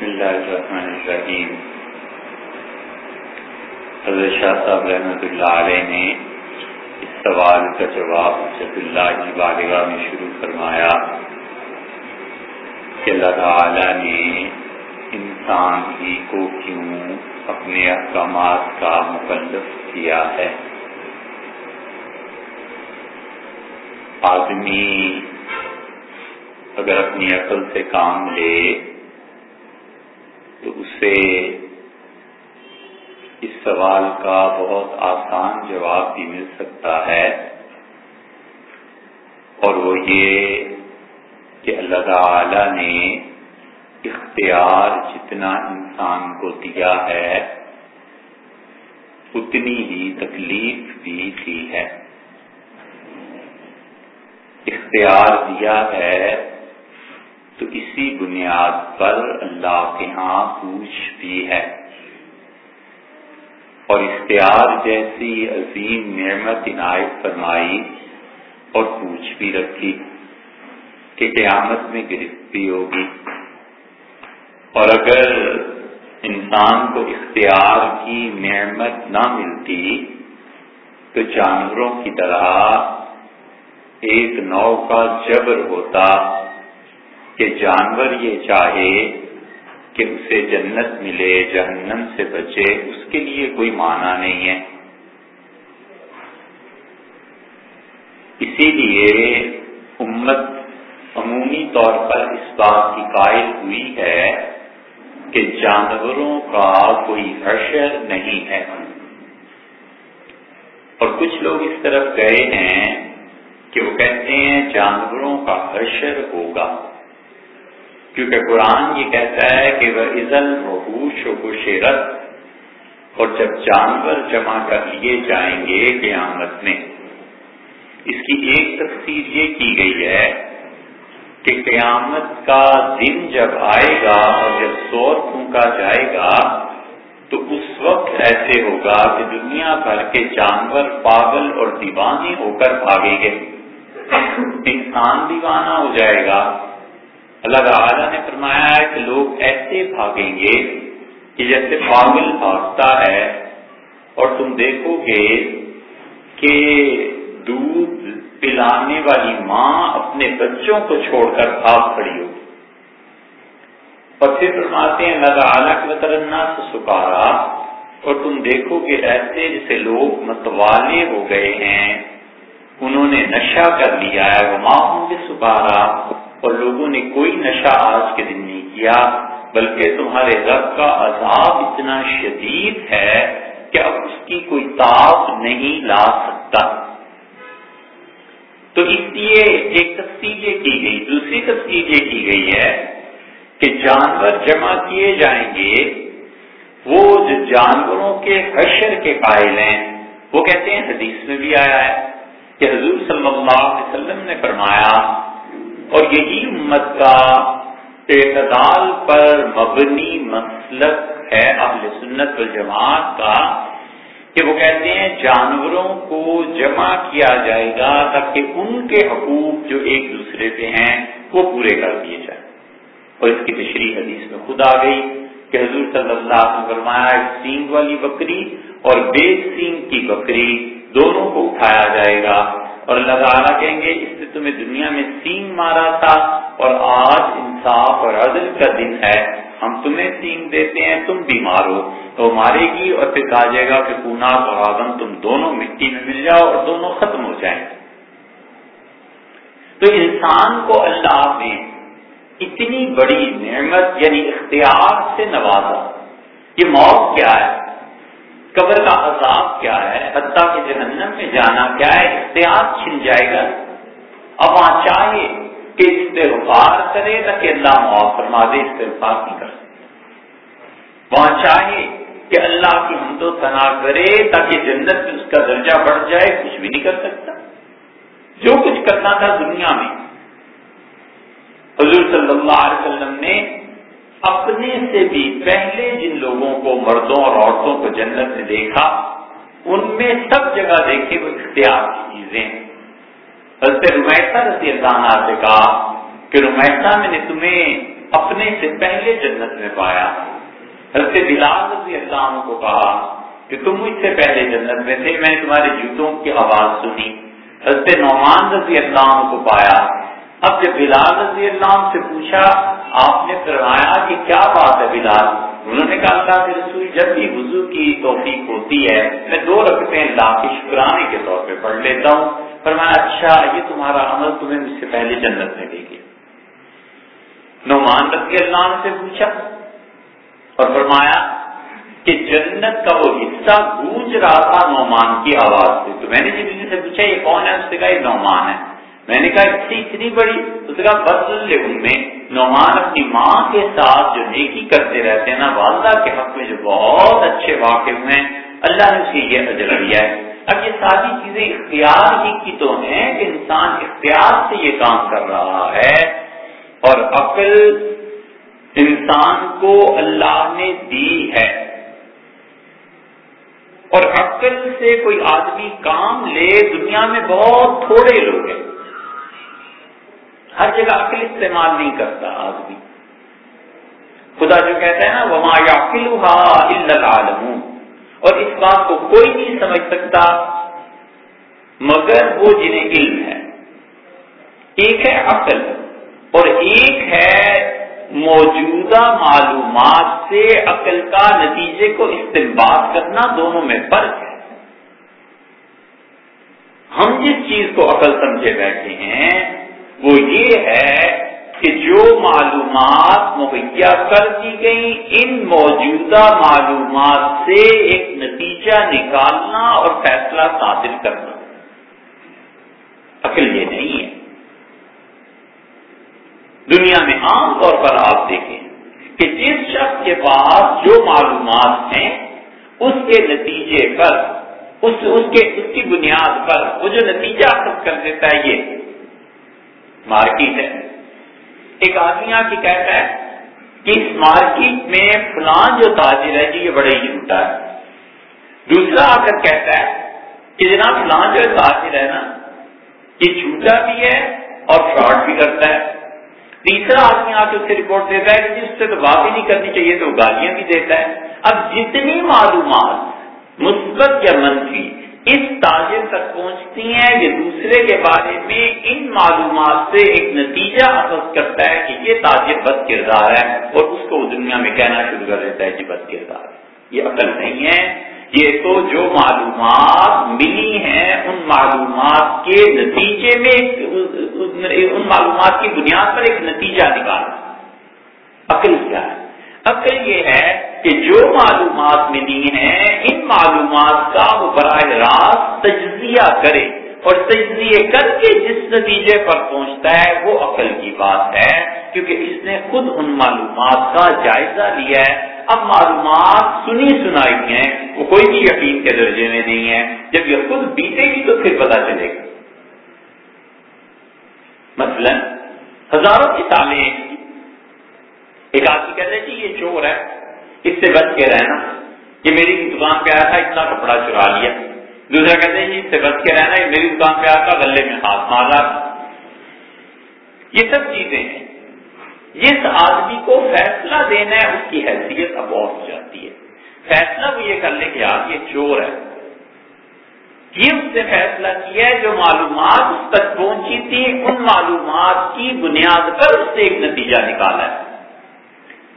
بسم اللہ الرحمن الرحیم۔ حضرت شاہ صاحب رحمۃ اللہ علیہ نے اس سوال کا جواب جب اللہ کی بالغاہ میں شروع فرمایا کہ اللہ تعالی نے انسان ہی کو کیوں اپنے احکامات کا مکلف کیا ہے؟ آدمی اگر اپنی عقل سے کام لے تو اسے اس سوال کا بہت آسان جواب بھی مل سکتا ہے۔ اور وہ یہ کہ اللہ تعالی نے اختیار جتنا انسان کو دیا ہے، اتنی ہی تکلیف بھی دی ہے۔ اختیار دیا ہے تو اسی بنیاد پر اللہ کے ہاں پوچھ بھی ہے۔ اور اختیار جیسی عظیم نعمت عنایت فرمائی اور پوچھ بھی رکھی کہ قیامت میں گرفت بھی ہوگی۔ اور اگر انسان کو اختیار کی نعمت نہ ملتی تو جانوروں کی طرح ایک نو کا جبر ہوتا۔ کہ جانور یہ چاہے کہ اسے جنت ملے، جہنم سے بچے، اس کے لیے کوئی معنی نہیں ہے۔ اسی لیے امت عمومی طور پر اس بات کی قائل ہوئی ہے کہ جانوروں کا کوئی حشر نہیں ہے۔ اور کچھ لوگ اس طرف گئے ہیں کہ وہ کہتے ہیں جانوروں کا حشر ہوگا۔ کیونکہ قرآن یہ کہتا ہے کہ وہ عزل وحوش و شیرت اور جب جانور جمع کر لیے جائیں گے قیامت میں۔ اس کی ایک تفصیل یہ کی گئی ہے کہ قیامت کا دن جب آئے گا اور جب سور پھونکا جائے گا، تو اس وقت ایسے ہوگا کہ دنیا بھر کے جانور پاگل اور دیوانے ہو کر بھاگیں گے۔ انسان دیوانہ ہو جائے گا۔ اللہ تعالیٰ نے فرمایا ہے کہ لوگ ایسے بھاگیں گے کہ جیسے پاگل بھاگتا ہے اور تم دیکھو گے کہ دودھ پلانے والی ماں اپنے بچوں کو چھوڑ کر بھاگ کھڑی ہوگی۔ اور پھر فرماتے ہیں، اللہ تعالیٰ کے وطرنا سے سکارا، اور تم دیکھو گے ایسے جیسے لوگ متوالے ہو گئے ہیں، انہوں نے نشہ کر لیا ہے۔ وہ ماں ہوں گے سکارا اور لوگوں نے کوئی نشہ آج کے دن نہیں کیا، بلکہ تمہارے رب کا عذاب اتنا شدید ہے کہ اب اس کی کوئی تاپ نہیں لا سکتا۔ تو اس لیے ایک تفصیل یہ کی گئی، دوسری تفصیل یہ کی گئی ہے کہ جانور جمع کیے جائیں گے۔ وہ جو جانوروں کے حشر کے قائل ہیں، وہ کہتے ہیں، حدیث میں بھی آیا ہے کہ حضور صلی اللہ علیہ وسلم نے فرمایا اور یہی امت کا اعتدال پر مبنی مسلک ہے اہل سنت والجماعت کا کہ وہ کہتے ہیں جانوروں کو جمع کیا جائے گا تاکہ ان کے حقوق جو ایک دوسرے پہ ہیں وہ پورے کر دیے جائیں۔ اور اس کی تشریح حدیث میں خود آ گئی کہ حضور صلی اللہ علیہ وسلم فرمایا سینگ والی بکری اور بے سینگ کی بکری دونوں کو اٹھایا جائے گا۔ اور اللہ تعالیٰ کہیں گے، اس نے تمہیں دنیا میں سینگ مارا تھا اور آج انصاف اور عدل کا دن ہے۔ ہم تمہیں سینگ دیتے ہیں، تم بھی مارو تو مارے گی اور پھر کہا جائے گا کہ پونا اور آدم، تم دونوں مٹی میں مل جاؤ اور دونوں ختم ہو جائیں۔ تو انسان کو اللہ نے اتنی بڑی نعمت یعنی اختیار سے نوازا۔ یہ موت کیا ہے؟ قبر کا عذاب کیا ہے؟ حتیٰ کہ جہنم میں جانا کیا ہے؟ اختیار چھن جائے گا۔ اب وہاں چاہیے کہ استغفار کرے تاکہ اللہ معاف فرما دے، استغفار نہیں کر سکتے وہاں چاہیے کہ اللہ کی حمد و ثنا کرے تاکہ جنت میں اس کا درجہ بڑھ جائے، کچھ بھی نہیں کر سکتا۔ جو کچھ کرنا تھا دنیا میں۔ حضور صلی اللہ علیہ وسلم نے اپنے سے بھی پہلے جن لوگوں کو مردوں اور عورتوں کو جنت میں دیکھا، ان میں سب جگہ دیکھے وہ اختیار کی چیزیں۔ حضرت رمیسا رضی اللہ عنہ سے کہا کہ رمیسا میں نے تمہیں اپنے سے پہلے جنت میں پایا۔ حضرت بلال رضی اللہ عنہ کو کہا کہ تم مجھ سے پہلے جنت میں تھے، میں نے تمہارے جوتوں کی آواز سنی۔ حضرت نعمان رضی اللہ عنہ کو پایا۔ اب جب بلال رضی اللہ عنہ سے پوچھا آپ نے فرمایا کہ کیا بات ہے بلال؟ انہوں نے کہا اللہ کے رسول، جب بھی وضو کی توفیق ہوتی ہے، میں دو رکھتے اللہ کے شکرانے کے طور پہ پڑھ لیتا ہوں۔ فرمایا اچھا یہ تمہارا عمل تمہیں مجھ سے پہلے جنت میں لے گی نعمان رضی اللہ عنہ سے پوچھا اور فرمایا کہ جنت کا وہ حصہ گونج رہا تھا نعمان کی آواز سے۔ تو میں نے جب سے پوچھا، یہ کون ہے؟ اس سے کہا، یہ نعمان ہے۔ میں نے کہا اتنی اتنی بڑی، اس کا بدل میں. نعمان اپنی ماں کے ساتھ جو نیکی کرتے رہتے ہیں نا، والدہ کے حق میں جو بہت اچھے واقف ہیں، اللہ نے اسے یہ اجر دیا ہے۔ اب یہ ساری چیزیں اختیار ہی کی تو ہیں کہ انسان اختیار سے یہ کام کر رہا ہے۔ اور عقل انسان کو اللہ نے دی ہے۔ اور عقل سے کوئی آدمی کام لے، دنیا میں بہت تھوڑے لوگ ہیں۔ ہر جگہ عقل استعمال نہیں کرتا آدمی۔ خدا جو کہتا ہے نا، وما یا اور اس بات کو کوئی نہیں سمجھ سکتا، مگر وہ جنہیں علم ہے۔ ایک ہے عقل، اور ایک ہے موجودہ معلومات سے عقل کا نتیجے کو استعمال کرنا، دونوں میں فرق ہے۔ ہم جس چیز کو عقل سمجھے بیٹھے ہیں وہ یہ ہے کہ جو معلومات مہیا کر دی گئی ان موجودہ معلومات سے ایک نتیجہ نکالنا اور فیصلہ صادر کرنا۔ عقل یہ نہیں ہے۔ دنیا میں عام طور پر آپ دیکھیں کہ جس شخص کے پاس جو معلومات ہیں، اس کے نتیجے پر، اس اس کے، اس کی بنیاد پر وہ جو نتیجہ حاصل کر دیتا ہے یہ۔ مارکیٹ ہے۔ ایک آدمی آ کے کہتا ہے کہ اس مارکیٹ میں فلان جو تاجر ہے جی یہ بڑے ہی جھوٹا ہے۔ دوسرا آ کر کہتا ہے کہ جناب فلان جو تاجر ہے نا، یہ جھوٹا بھی ہے اور فراڈ بھی کرتا ہے۔ تیسرا آدمی آ کے اس سے رپورٹ دیتا ہے کہ جی، اس سے تو بات ہی نہیں کرنی چاہیے، تو گالیاں بھی دیتا ہے۔ اب جتنی معلومات مثبت یا منفی اس تاجر تک پہنچتی ہیں یہ دوسرے کے بارے میں ان معلومات سے ایک نتیجہ اخذ کرتا ہے کہ یہ تاجر بد کردار ہے اور اس کو دنیا میں کہنا شروع کر دیتا ہے کہ بد کردار یہ عقل نہیں ہے۔ یہ تو جو معلومات ملی ہیں، ان معلومات کے نتیجے میں ان معلومات کی بنیاد پر ایک نتیجہ نکالنا عقل کیا ہے؟ عقل یہ ہے کہ جو معلومات ملی ہیں، ان معلومات کا وہ براہ راست تجزیہ کرے اور تجزیے کر کے جس نتیجے پر پہنچتا ہے، وہ عقل کی بات ہے، کیونکہ اس نے خود ان معلومات کا جائزہ لیا ہے۔ اب معلومات سنی سنائی ہیں، وہ کوئی بھی یقین کے درجے میں نہیں ہے۔ جب یہ خود بیتے گی تو پھر پتا چلے گا۔ مثلا، ہزاروں کتابیں ایک آدمی کہتے ہیں جی یہ چور ہے۔ اس سے بچ کے رہنا۔ یہ میری دکان پہ آیا تھا، اتنا کپڑا چرا لیا۔ دوسرا کہتے ہیں اس سے بچ کے رہنا، یہ میری دکان پہ آیا تھا گلے میں ہاتھ مارا۔ یہ سب چیزیں ہیں۔ جس آدمی کو فیصلہ دینا ہے، اس کی حیثیت اب اور ہو جاتی ہے۔ فیصلہ وہ یہ کر لے کہ آپ یہ چور ہے۔ یہ اس نے فیصلہ کیا ہے، جو معلومات اس تک پہنچی تھی، ان معلومات کی بنیاد پر اس سے ایک نتیجہ نکالا ہے۔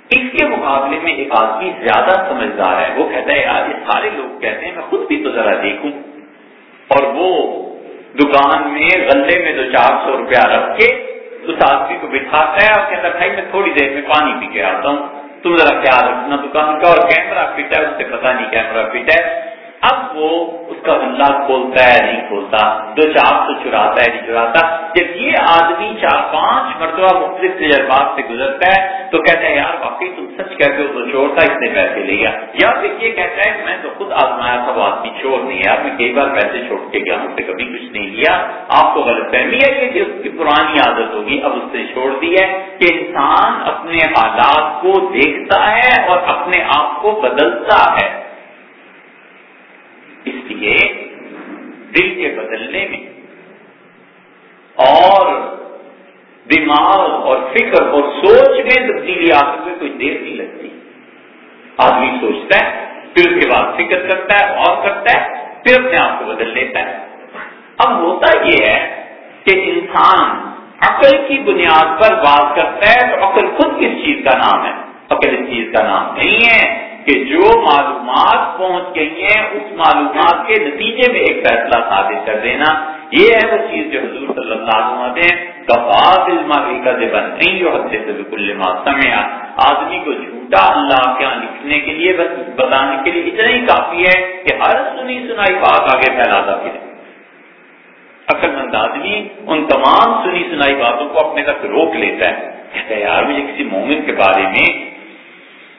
اس کے مقابلے میں ایک آدمی زیادہ سمجھدار ہے، وہ کہتا ہے، یار، یہ سارے لوگ کہتے ہیں، میں خود بھی تو ذرا دیکھوں۔ اور وہ دکان میں غلے میں دو چار سو روپیہ رکھ کے اس آدمی کو بٹھاتا ہے، اور کہتا ہے، بھائی، میں تھوڑی دیر میں پانی پی کے آتا ہوں، تم ذرا خیال رکھنا دکان کا، اور کیمرہ فٹ ہے، اس سے پتا نہیں کیمرہ فٹ ہے۔ اب وہ اس کا بندہ کھولتا ہے، نہیں کھولتا، دو چار تو چراتا ہے، نہیں چراتا۔ جب یہ آدمی چار پانچ مرتبہ مختلف تجربات سے گزرتا ہے، تو کہتا ہے، یار، واقعی تم سچ کہتے ہو، تو چور تھا اتنے پیسے لے گیا یا پھر یہ کہتا ہے، میں تو خود آزمایا تھا، وہ آدمی چور نہیں یار میں کئی بار پیسے چھوڑ کے گیا ہوں کبھی کچھ نہیں لیا آپ کو غلط فہمی ہے یہ کہ اس کی پرانی عادت ہوگی، اب اس نے چھوڑ دی ہے کہ انسان اپنے حالات کو دیکھتا ہے اور اپنے آپ کو بدلتا ہے اس لیے دل کے بدلنے میں۔ اور دماغ اور فکر اور سوچ میں تبدیلی آتے ہوئے کوئی دیر نہیں لگتی۔ آدمی سوچتا ہے، پھر اس کے بعد فکر کرتا ہے اور کرتا ہے، پھر اپنے آپ کو بدل لیتا ہے۔ اب ہوتا یہ ہے کہ انسان عقل کی بنیاد پر بات کرتا ہے تو عقل خود کس چیز کا نام ہے؟ عقل اس چیز کا نام نہیں ہے۔ کہ جو معلومات پہنچ گئی ہیں اس معلومات کے نتیجے میں ایک فیصلہ ثابت کر دینا۔ یہ ہے وہ چیز جو حضور صلی اللہ علیہ وسلم ہیں کا نہیں جو حد سے بالکل سمیا آدمی کو جھوٹا اللہ کے یہاں لکھنے کے لیے بس بتانے کے لیے اتنا ہی کافی ہے کہ ہر سنی سنائی بات آگے پھیلاتا پھر عقل مند آدمی ان تمام سنی سنائی باتوں کو اپنے تک روک لیتا ہے۔ کہتا ہے، یار مجھے کسی مومن کے بارے میں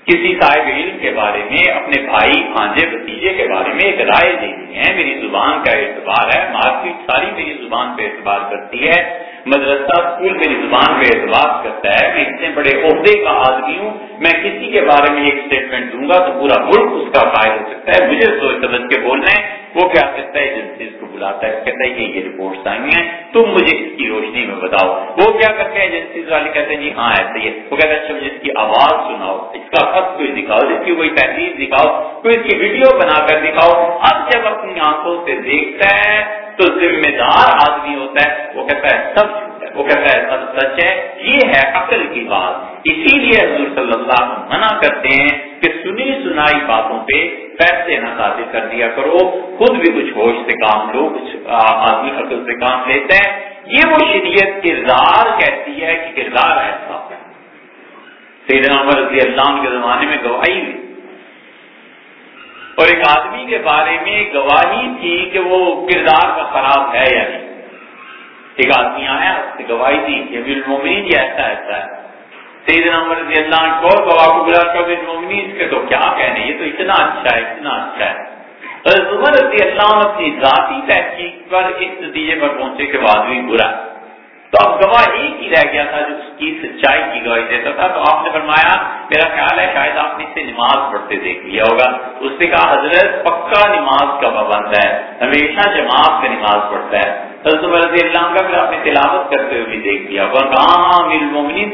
کسی صاحب علم کے بارے میں، اپنے بھائی آنجے بھتیجے کے بارے میں ایک رائے دینی ہے۔ میری زبان کا اعتبار ہے مارکیٹ ساری میری زبان پہ اعتبار کرتی ہے۔ مدرسہ، اسکول میری زبان پہ اعتبار کرتا ہے۔ میں اتنے بڑے عہدے کا آدمی ہوں۔ میں کسی کے بارے میں ایک اسٹیٹمنٹ دوں گا تو پورا ملک اس کا فائد ہو سکتا ہے۔ مجھے سوچ سمجھ کے بولنا ہے۔ وہ کیا کہتا ہے ایجنسیز کو بلاتا ہے؟ کہتا ہے کہ یہ رپورٹس آئی ہیں، تم مجھے اس کی روشنی میں بتاؤ۔ وہ کیا کرتے ہیں ایجنسیز والے کہتے ہیں جی ہاں ایسا ہی ہے۔ وہ کہتا ہے اچھا مجھے اس کی آواز سناؤ، اس کا خط کوئی دکھاؤ جس کی کوئی تحریر دکھاؤ، کوئی اس کی ویڈیو بنا کر دکھاؤ۔ اب جب اپنی آنکھوں سے دیکھتا ہے تو ذمہ دار آدمی ہوتا ہے۔ وہ کہتا ہے، سب وہ کہتا ہے سب سچ ہے، یہ ہے عقل کی بات۔ اسی لیے حضور صلی اللہ علیہ وسلم منع کرتے ہیں کہ سنی سنائی باتوں پہ پیسے نہ ثابت کر دیا کرو۔ خود بھی کچھ ہوش سے کام لو، کچھ آدمی عقل سے کام لیتے ہیں۔ یہ وہ شریعت کردار کہتی ہے کہ کردار ایسا سیدنا عمر رضی اللہ کے زمانے میں گواہی ہوئی۔ اور ایک آدمی کے بارے میں گواہی تھی کہ وہ کردار کا خراب ہے یا نہیں۔ ایک آدمی آیا، اس نے گواہی دی کہ المومنین یہ ایسا ایسا ہے۔ سیدنا عمر رضی اللہ عنہ کو گواہ کو بلا کر المومنین اس کے تو کیا کہنے، یہ تو اتنا اچھا ہے، اتنا اچھا ہے۔ حضرت عمر رضی اللہ عنہ اپنی ذاتی تحقیق پر اس نتیجے پر پہنچے کے بعد بھی برا تو اب گواہ ایک ہی رہ گیا تھا جو اس کی سچائی کی گواہی دیتا تھا۔ تو آپ نے فرمایا، میرا خیال ہے شاید آپ نے اس سے نماز پڑھتے دیکھ لیا ہوگا۔ اس نے کہا، حضرت، پکا نماز کا پابند ہے، ہمیشہ جماعت کا نماز پڑھتا ہے۔ حضرت رضی اللہ کا پھر آپ نے تلاوت کرتے ہوئے بھی دیکھ لیا۔ اور کہاں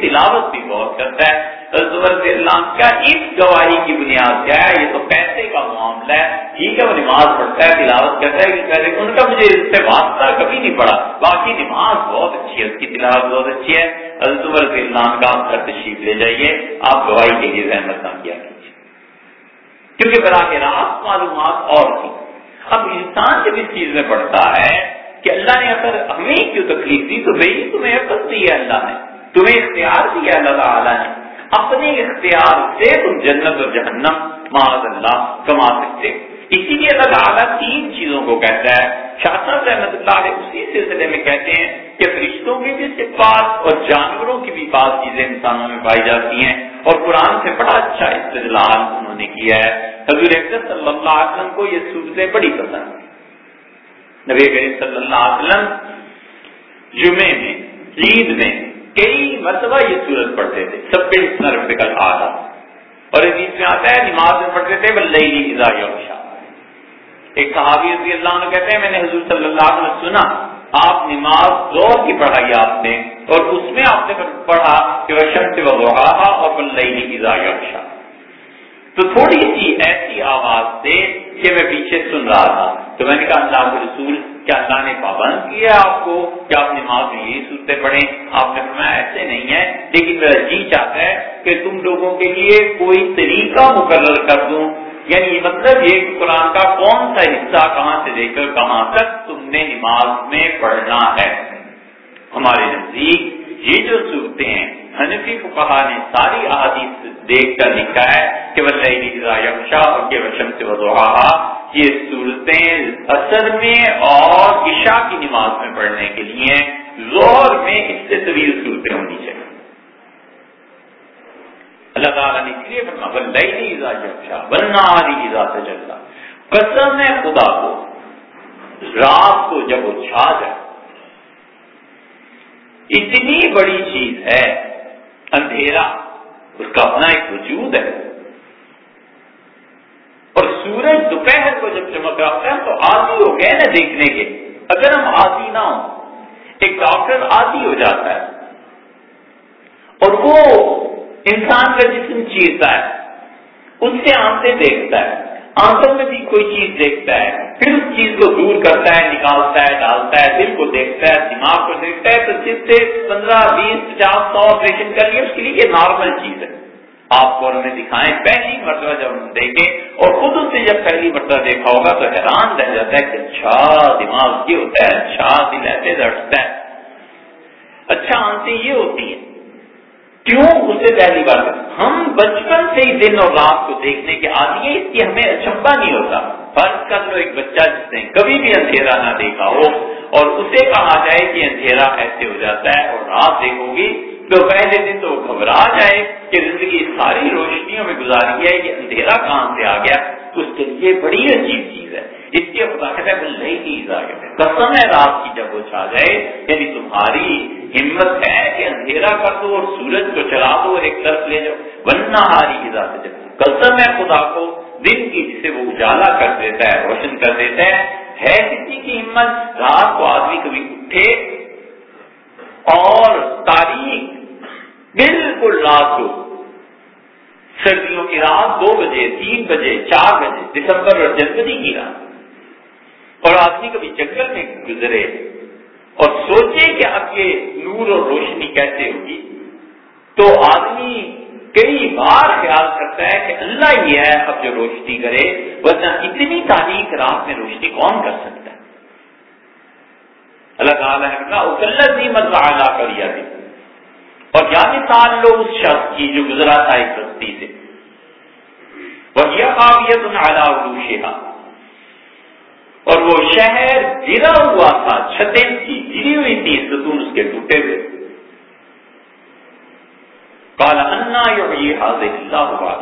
تلاوت بھی بہت کرتا ہے۔ حضرت رضی اللہ کا اس گواہی کی بنیاد کیا ہے یہ تو پیسے کا معاملہ ہے۔ ٹھیک ہے وہ نماز پڑھتا ہے، تلاوت کرتا ہے کہ ان کا مجھے اس سے واسطہ کبھی نہیں پڑا۔ باقی نماز بہت اچھی ہے، اس کی تلاوت بہت اچھی ہے۔ حضرت رضی اللہ کا آپ گھر تشریف لے جائیے۔ آپ گواہی کے لیے زحمت نہ کیا کیجیے۔ کیونکہ براہ راست معلومات اور تھی اب انسان جب اس چیز میں پڑھتا ہے کہ اللہ نے اگر ہمیں کیوں تکلیف دی؟ تو بھائی تمہیں عقل دی ہے اللہ نے، تمہیں اختیار دیا اللہ تعالیٰ نے۔ اپنے اختیار سے تم جنت اور جہنم، معاذ اللہ، کما سکتے اسی لیے اللہ تعالیٰ تین چیزوں کو کہتا ہے۔ شاہ صاحب رحمت اللہ علیہ اسی سلسلے میں کہتے ہیں کہ فرشتوں کی بھی صفات اور جانوروں کی بھی بعض چیزیں انسانوں میں پائی جاتی ہیں۔ اور قرآن سے بڑا اچھا استدلال انہوں نے کیا ہے۔ حضور صلی اللہ علیہ وسلم کو یہ صورتیں بڑی پسند ہیں۔ نبی کریم صلی اللہ علیہ وسلم جمعے میں، عید میں کئی مرتبہ یہ سورت پڑھتے تھے۔ سب پہ اتنا رب کل آ رہا اور اس عید میں آتا ہے، نماز میں پڑھتے تھے بلئی شاہ ایک صحابی رضی اللہ عنہ کہتے ہیں، میں نے حضور صلی اللہ علیہ وسلم سنا، آپ نماز زور کی پڑھائی آپ نے، اور اس میں آپ نے پڑھا کہ وہ شمس و اور بلئی شاہ تو تھوڑی سی ایسی آواز سے کہ میں پیچھے سن رہا تھا۔ تو میں نے کہا، اللہ کے رسول، کیا اللہ نے پابند کیا آپ کو؟ کیا آپ نماز میں یہی سنتے پڑھیں؟ آپ نے فرمایا، ایسے نہیں ہے۔ لیکن میرا جی چاہتا ہے کہ تم لوگوں کے لیے کوئی طریقہ مقرر کر دوں۔ یعنی مطلب یہ کہ قرآن کا کون سا حصہ کہاں سے لے کر کہاں تک تم نے نماز میں پڑھنا ہے۔ ہمارے نزدیک یہ جو صورتیں ہیں حنفی کو کہا نے ساری احادیث دیکھ کر لکھا ہے کہ یکشا اور کہ وشم سے وضوحا یہ صورتیں اثر میں اور عشاء کی نماز میں پڑھنے کے لیے زور میں اس سے طویل صورتیں ہونی چاہیے۔ اللہ تعالیٰ نے اس لیے فرما بلئی یکشا بلنا ایزا سے چلتا قسم ہے خدا کو، رات کو جب وہ چھا جائے۔ اتنی بڑی چیز ہے اندھیرا، اس کا اپنا ایک وجود ہے۔ اور سورج دوپہر کو جب چمک رہا ہے، تو آدھی ہو گئے نا دیکھنے کے۔ اگر ہم آدھی نہ ہوں، ایک ڈاکٹر آدھی ہو جاتا ہے۔ اور وہ انسان کا جسم چیرتا ہے اس سے آنکھیں دیکھتا ہے۔ آنکھوں میں بھی کوئی چیز دیکھتا ہے، پھر اس چیز کو دور کرتا ہے، نکالتا ہے، ڈالتا ہے، دل کو دیکھتا ہے، دماغ کو دیکھتا ہے، تو جس سے پندرہ، بیس، پچاس، سو آپریشن کر لیے اس کے لیے یہ نارمل چیز ہے۔ آپ کو ہمیں دکھائیں، پہلی مرتبہ جب ہم دیکھیں، اور خود اس سے جب پہلی مرتبہ دیکھا ہوگا تو حیران رہ جاتا ہے کہ اچھا دماغ یہ ہوتا ہے اچھا دل ایسے دھڑتا ہے۔ اچھا آنکھیں یہ ہوتی ہیں۔ کیوں اسے پہلی بار ہم بچپن سے ہی دن اور رات کو دیکھنے کے آدمی ہیں، اس کی ہمیں اچمبا نہیں ہوتا۔ فرض کر لو ایک بچہ جس نے کبھی بھی اندھیرا نہ دیکھا ہو اور اسے کہا جائے کہ اندھیرا ایسے ہو جاتا ہے اور رات دیکھو گی تو پہلے دن تو گھبرا جائے کہ زندگی ساری روشنیوں میں گزاری ہے، یہ اندھیرا کہاں سے آ گیا؟ اس کے لیے بڑی عجیب چیز ہے۔ اس کی خدا کہتا ہے وہ نئی چیز آ گیا قسم ہے رات کی جب وہ چھا جائے یعنی تمہاری ہمت ہے کہ اندھیرا کر دو اور سورج کو چلا دو ایک طرف لے جاؤ۔ ورنہ ہاری کی ذات جب قسم ہے خدا کو دن کی جسے وہ اجالا کر دیتا ہے، روشن کر دیتا ہے۔ ہے کسی کی ہمت؟ رات کو آدمی کبھی اٹھے اور تاریخ بالکل رات کو۔ سردیوں کی رات دو بجے، تین بجے، چار بجے، دسمبر اور جنوری کی رات۔ اور آدمی کبھی جنگل میں گزرے۔ اور سوچے کہ اب یہ نور اور روشنی کیسے ہوگی؟ تو آدمی کئی بار خیال کرتا ہے کہ اللہ ہی ہے اب جو روشنی کرے، ورنہ اتنی تاریخ رات میں روشنی کون کر سکتا ہے؟ اللہ تعالیٰ نے کہا اکلت نہیں مت اور کیا مثال لو اس شخص کی جو گزرا تھا ایک سستی سے؟ وہ یہ قابیت ان اور وہ شہر گرا ہوا تھا، چھتیں کی گری ہوئی تھی، ستون اس کے ٹوٹے ہوئے کالا انا یہ حاضر اللہ ہوا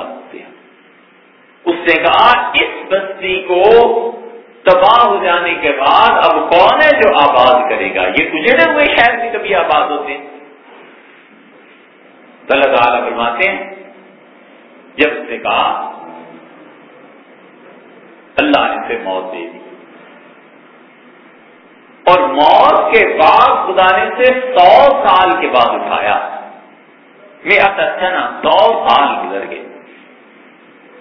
اس نے کہا، اس بستی کو تباہ ہو جانے کے بعد اب کون ہے جو آباد کرے گا؟ یہ گزرے ہوئے شہر بھی کبھی آباد ہوتے۔ ہیں تو اللہ تعالیٰ فرماتے ہیں، جب اس نے کہا، اللہ نے اسے موت دے دی۔ اور موت کے بعد خدا نے سے سو سال کے بعد اٹھایا۔ میں اچھا نا سو سال گزر گئے۔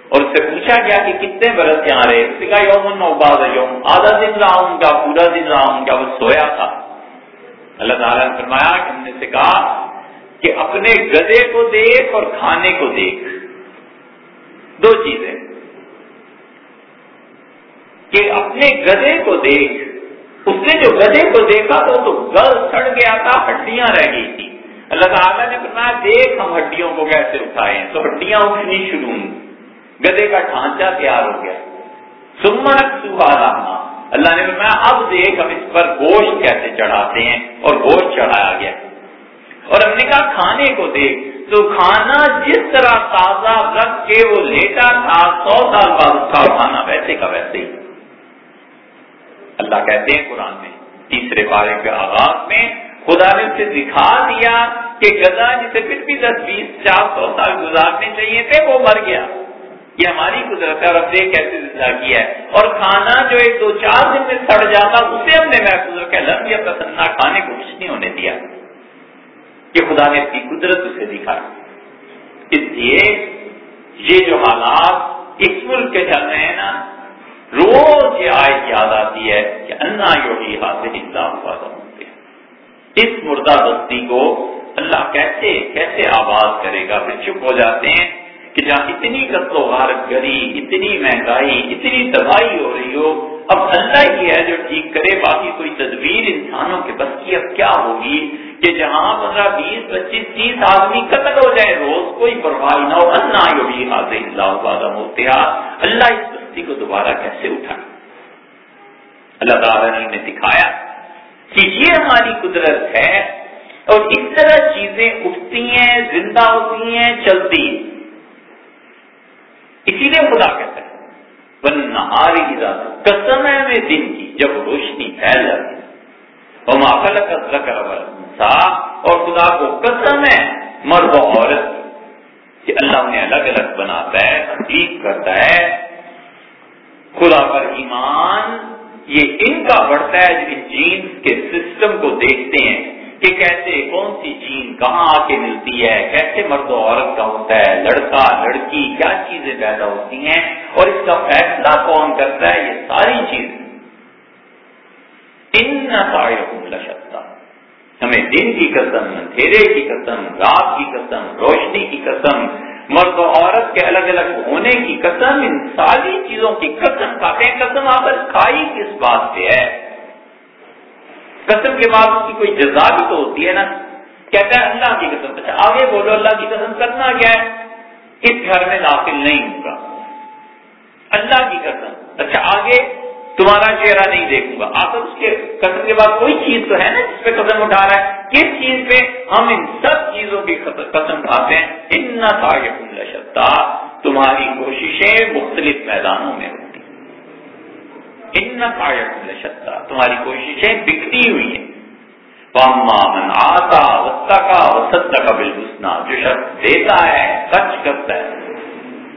اور اس سے پوچھا گیا کہ کتنے برس یہاں رہے۔ اس کا یوم باز یوم آدھا دن رہا ہوں گا، پورا دن رہا ہوں گا وہ سویا تھا۔ اللہ تعالیٰ نے فرمایا کہ ہم نے سے کہا کہ اپنے گدے کو دیکھ اور کھانے کو دیکھ۔ دو چیزیں۔ کہ اپنے گدے کو دیکھ اس نے جو گدے کو دیکھا تو تو گل سڑ گیا تھا، ہڈیاں رہ گئی تھی اللہ تعالیٰ نے فرمایا، دیکھ ہم ہڈیوں کو کیسے اٹھائے تو ہڈیاں اٹھنی شروع گدے کا ڈھانچہ تیار ہو گیا۔ سمنک سہارا اللہ نے فرمایا، اب دیکھ ہم اس پر گوشت کیسے چڑھاتے ہیں۔ اور گوشت چڑھایا گیا۔ اور ہم نے کہا، کھانے کو دیکھ۔ تو کھانا جس طرح تازہ رکھ کے وہ لیٹا تھا، سو سال بعد اس کا کھانا ویسے کا ویسے ہی۔ اللہ کہتے ہیں قرآن میں، تیسرے پارے کے آغاز میں، خدا نے اسے دکھا دیا کہ گزا جسے پھر بھی دس، بیس، چار سو سال گزارنے چاہیے تھے، وہ مر گیا۔ یہ ہماری قدرت ہے اور اب دیکھ کیسے زندہ کیا ہے۔ اور کھانا جو ایک دو چار دن میں سڑ جاتا، اسے ہم نے محفوظ رکھا لم یا پسند کھانے کو کچھ نہیں ہونے دیا۔ کہ خدا نے اپنی قدرت اسے دکھائی اس لیے یہ جو حالات اس ملک کے چل رہے ہیں نا روز یہ آئے یاد آتی ہے کہ انا یوگی حاصل اللہ اس مردہ بستی کو اللہ کیسے کیسے آباد کرے گا؟ پھر چپ ہو جاتے ہیں کہ جہاں اتنی قتل و غارت گری، اتنی مہنگائی، اتنی تباہی ہو رہی ہو، اب اللہ ہی ہے جو ٹھیک کرے، باقی کوئی تدبیر انسانوں کے بس کی اب کیا ہوگی؟ کہ جہاں پندرہ، بیس، پچیس، تیس آدمی قتل ہو جائے، روز کوئی پرواہ نہ ہو۔ اللہ بھی حاضر اللہ ہوتے اللہ اس بستی کو دوبارہ کیسے اٹھائے اللہ تعالیٰ نے انہیں دکھایا کہ یہ ہماری قدرت ہے اور اس طرح چیزیں اٹھتی ہیں، زندہ ہوتی ہیں، چلتی ہیں۔ اسی لیے خدا کہتا ہے بن نہاری قسم ہے میں دن کی، جب روشنی پھیل جاتی ہے۔ اور ماخل کا اور خدا کو قسم ہے، مرد و عورت، کہ اللہ انہیں الگ الگ بناتا ہے تکلیف کرتا ہے۔ خدا پر ایمان، یہ ان کا بڑھتا ہے جن جینس کے سسٹم کو دیکھتے ہیں کہ کیسے کون سی چیز کہاں آ کے ملتی ہے، کیسے مرد و عورت کا ہوتا ہے، لڑکا، لڑکی، کیا چیزیں پیدا ہوتی ہیں اور اس کا فیصلہ کون کرتا ہے، یہ ساری چیزیں ان لشکتا ہمیں دن کی قسم، اندھیرے کی قسم، رات کی قسم، روشنی کی قسم مرد و عورت کے الگ الگ ہونے کی قسم، ان ساری چیزوں کی قسم کھاتے ہیں قسم آخر کھائی کس بات سے ہے؟ قسم کے بعد اس کی کوئی جزا بھی تو ہوتی ہے نا؟ کہتا ہے اللہ کی قسم اچھا آگے بولو اللہ کی قسم کرنا کیا ہے؟ اس گھر میں داخل نہیں ہوگا اللہ کی قسم۔ اچھا آگے تمہارا چہرہ نہیں دیکھوں گا۔ آخر اس کے قسم کے بعد کوئی چیز تو ہے نا جس پہ قسم اٹھا رہا ہے؟ کس چیز پہ ہم ان سب چیزوں کی قسم کھاتے ہیں؟ ان شتا تمہاری کوششیں مختلف میدانوں میں ہوتی ان شتا تمہاری کوششیں بکتی ہوئی ہیں۔ من آتا وسطہ کا وسط کا بالحسنا جو شخص دیتا ہے، سچ کرتا ہے۔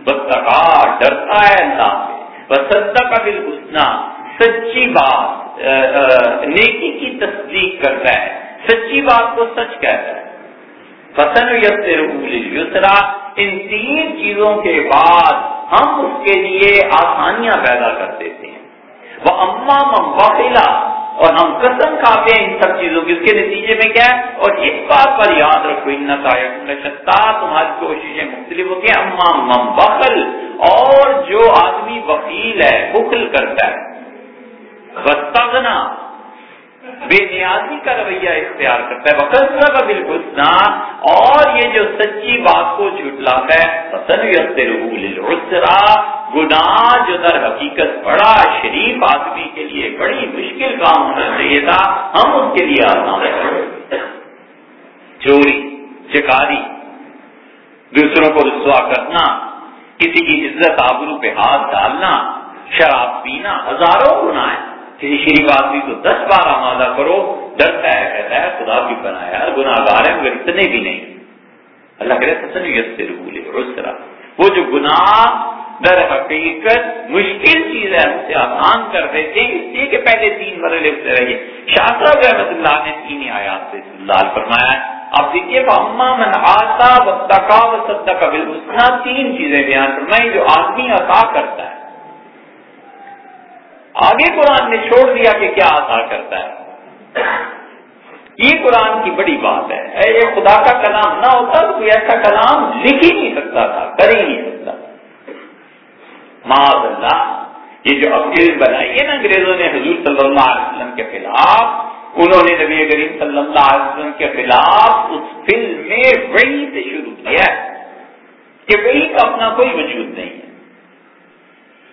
وسطہ کا ڈرتا ہے اللہ سے۔ وسط کا بالحسنا سچی بات نیکی کی تصدیق کرتا ہے۔ سچی بات کو سچ کہتا ہے۔ فصل یسرا ان تین چیزوں کے بعد ہم اس کے لیے آسانیاں پیدا کر دیتے ہیں۔ وہ اما ممبلا اور ہم قسم کھاتے ہیں ان سب چیزوں کی۔ اس کے نتیجے میں کیا ہے؟ اور اس بات پر یاد رکھو ان نشتا تمہاری کوششیں مختلف ہوتی ہیں۔ اما ممبل اور جو آدمی وکیل ہے، بخل کرتا ہے۔ بے نیازی کا رویہ اختیار کرتا ہے۔ وقت کا بالکل اور یہ جو سچی بات کو جھٹلاتا ہے گناہ جو در حقیقت بڑا شریف آدمی کے لیے بڑی مشکل کام ہونا چاہیے تھا، ہم اس کے لیے آسان چوری، چکاری، دوسروں کو رسوا کرنا، کسی کی عزت آبرو پہ ہاتھ ڈالنا، شراب پینا، ہزاروں گناہ ہے کسی شریف آدمی جی کو دس بار آمادہ کرو ڈرتا ہے، کہتا ہے، خدا بھی بنایا گناہ گار ہے، مگر اتنے بھی نہیں۔ اللہ کہتے سے وہ جو گناہ، در حقیقت مشکل چیز ہے، اسے آسان کر دیتے ہیں اس لیے کہ پہلے تین مرحلے سے رہیے شاستر رحمت اللہ نے تین آیات سے لال فرمایا آپ دیکھیے اما من آتا و تقا و کا تین چیزیں بیان فرمائی جو آدمی عطا کرتا ہے۔ آگے قرآن نے چھوڑ دیا کہ کیا عطا کرتا ہے۔ یہ قرآن کی بڑی بات ہے۔ یہ خدا کا کلام نہ ہوتا تو کوئی ایسا کلام لکھ ہی نہیں سکتا تھا، کر ہی نہیں سکتا۔ معاذ اللہ یہ جو اب بنائی ہے نا انگریزوں نے حضور صلی اللہ علیہ وسلم کے خلاف، انہوں نے نبی کریم صلی اللہ علیہ وسلم کے خلاف اس فلم میں وہی سے شروع کیا کہ وہی کا اپنا کوئی وجود نہیں ہے۔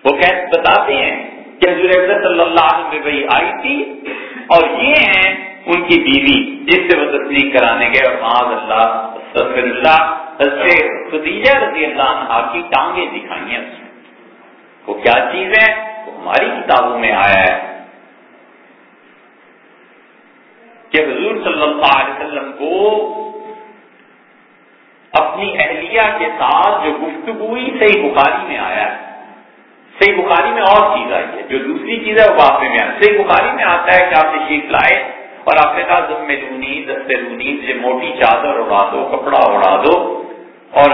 وہ کیسے بتاتے ہیں کہ حضور صلی اللہ علیہ وسلم آئی تھی اور یہ ہیں ان کی بیوی جس سے وہ تصدیق کرانے گئے اور معاذ اللہ اللہ، حضرت خدیجہ رضی اللہ عنہ کی ٹانگیں دکھائی ہیں۔ اس میں وہ کیا چیز ہے؟ وہ ہماری کتابوں میں آیا ہے۔ کہ حضور صلی اللہ علیہ وسلم کو اپنی اہلیہ کے ساتھ جو گفتگو صحیح بخاری میں آیا ہے۔ صحیح بخاری میں اور چیز آئی ہے جو دوسری چیز ہے وہ آپ میں صحیح بخاری میں آتا ہے کہ آپ تشریف لائے اور آپ نے کہا ضم لونی دست لونی یہ موٹی چادر اڑا دو، کپڑا اڑا دو۔ اور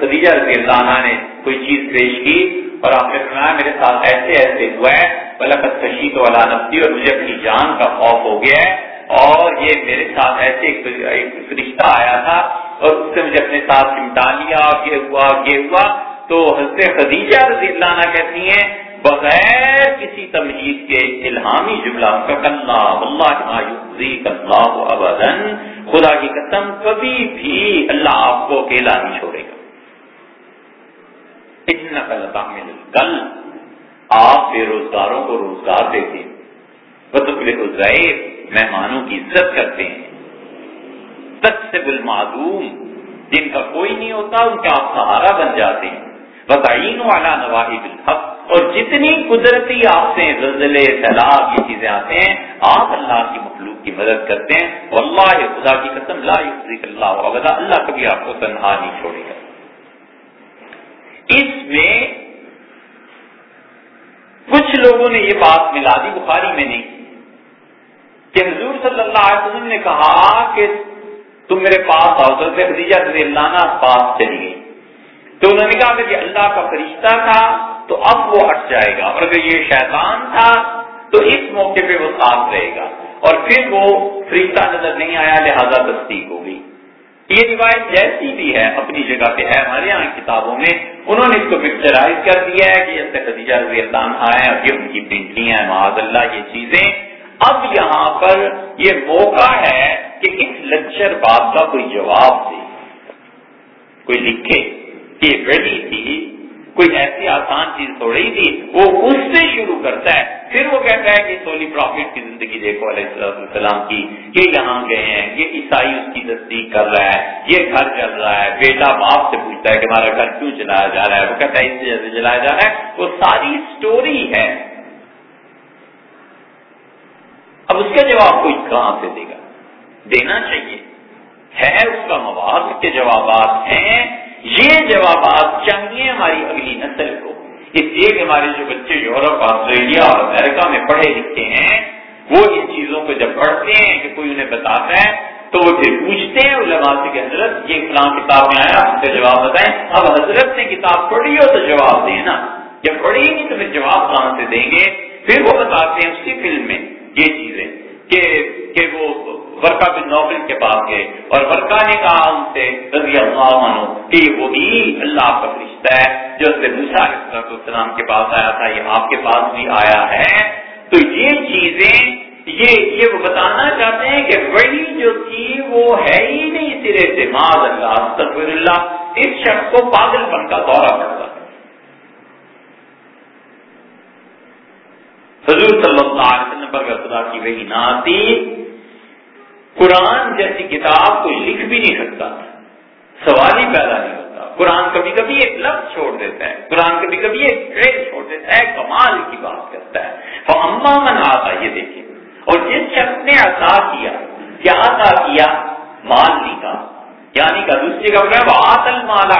خدیجہ رضی اللہ عنہ نے کوئی چیز پیش کی اور آپ نے سنا میرے ساتھ ایسے ایسے ہوا ہے بلکت تشید والا نفسی اور مجھے اپنی جان کا خوف ہو گیا ہے۔ اور یہ میرے ساتھ ایسے ایک فرشتہ آیا تھا اور اس سے مجھے اپنے ساتھ چمٹا لیا یہ ہوا یہ ہوا۔ تو حضرت خدیجہ رضی اللہ عنہ کہتی ہیں، بغیر کسی تمہید کے الہامی جملہ ابدن خدا کی قسم، کبھی بھی اللہ آپ کو اکیلا نہیں چھوڑے گا۔ اتنا کل آپ بے روزگاروں کو روزگار دیتے مہمانوں کی عزت کرتے ہیں۔ تک سے بل معدوم جن کا کوئی نہیں ہوتا، ان کے آپ سہارا بن جاتے ہیں۔ بتائین والا نواحب الحق۔ اور جتنی قدرتی آپ سے زلزلے، سیلاب، یہ چیزیں آتے ہیں، آپ اللہ کی مخلوق کی مدد کرتے ہیں۔ واللہ خدا کی قسم، لا اللہ وغیرہ اللہ کبھی آپ کو تنہا نہیں چھوڑے گا۔ اس میں کچھ لوگوں نے یہ بات ملا دی، بخاری میں نہیں کہ حضور صلی اللہ علیہ وسلم نے کہا کہ تم میرے پاس آؤ۔ تو خدیجہ رضی اللہ عنہ پاس چلی گئی۔ تو انہوں نے کہا کہ یہ اللہ کا فرشتہ تھا تو اب وہ ہٹ جائے گا اور اگر یہ شیطان تھا تو اس موقع پہ وہ ساتھ رہے گا اور پھر وہ فرشتہ نظر نہیں آیا، لہذا تصدیق ہوگی یہ روایت جیسی بھی ہے اپنی جگہ پہ، ہے ہمارے یہاں کتابوں میں۔ انہوں نے اس کو پکچرائز کر دیا ہے کہ خدیجہ رضی اللہ عنہ ہے اب یہ ان کی پینٹنگ ہے معاذ اللہ یہ چیزیں۔ اب یہاں پر یہ موقع ہے کہ اس لچر بات کا کوئی جواب دے، کوئی لکھے۔ کہ بڑی تھی، کوئی ایسی آسان چیز تھوڑی تھی، وہ اس سے شروع کرتا ہے۔ پھر وہ کہتا ہے کہ سولی پروفٹ کی زندگی دیکھو علیہ السلام کی، یہ یہاں گئے ہیں، یہ عیسائی اس کی تصدیق کر رہا ہے، یہ گھر چل رہا ہے، بیٹا باپ سے پوچھتا ہے کہ ہمارا گھر کیوں چلایا جا رہا ہے؟ وہ کہتا ہے، اس وجہ سے چلایا جا رہا ہے۔ وہ ساری اسٹوری ہے۔ اب اس کا جواب کوئی کہاں سے دے گا؟ دینا چاہیے۔ ہے اس کا مواد کے جوابات ہیں یہ جوابات چاہیے ہماری اگلی نسل کو اس لیے کہ ہمارے جو بچے یورپ، آسٹریلیا اور امریکہ میں پڑھے لکھے ہیں، وہ ان چیزوں کو جب پڑھتے ہیں کہ کوئی انہیں بتاتا ہے، تو وہ پھر پوچھتے ہیں، علماء سے کہ حضرت یہ فلاں کتاب میں آیا اس کا جواب بتائیں۔ اب حضرت نے کتاب پڑھی ہو تو جواب دیں نا۔ جب پڑھی نہیں تو پھر جواب کہاں سے دیں گے؟ پھر وہ بتاتے ہیں اسی فلم میں یہ چیزیں کہ کہ وہ ورکا بن نوبل کے پاس گئے اور ورکا نے کہا ان سے رضی اللہ عنہ کہ وہ بھی اللہ کا رشتہ ہے جو حضرت موسیٰ علیہ السلام کے پاس آیا تھا، یہ آپ کے پاس بھی آیا ہے۔ تو یہ چیزیں، یہ یہ وہ بتانا چاہتے ہیں کہ وہی جو تھی وہ ہے ہی نہیں، سرے سے معذ اللہ تقبر اللہ، اس شخص کو پاگل پن کا دورہ پڑتا حضور صلی اللہ علیہ وسلم پر خدا کی وہی نہ آتی قرآن جیسی کتاب کوئی لکھ بھی نہیں سکتا، سوال ہی پیدا نہیں ہوتا۔ قرآن کبھی کبھی ایک لفظ چھوڑ دیتا ہے، قرآن کبھی کبھی ایک ٹریڈ چھوڑ دیتا ہے کمال کی بات کرتا ہے۔ تو اما من آتا، یہ دیکھیے اور جس شخص نے عطا کیا کیا عطا کیا؟ مال نہیں کا یعنی کا دوسری کا وہ آتل مالا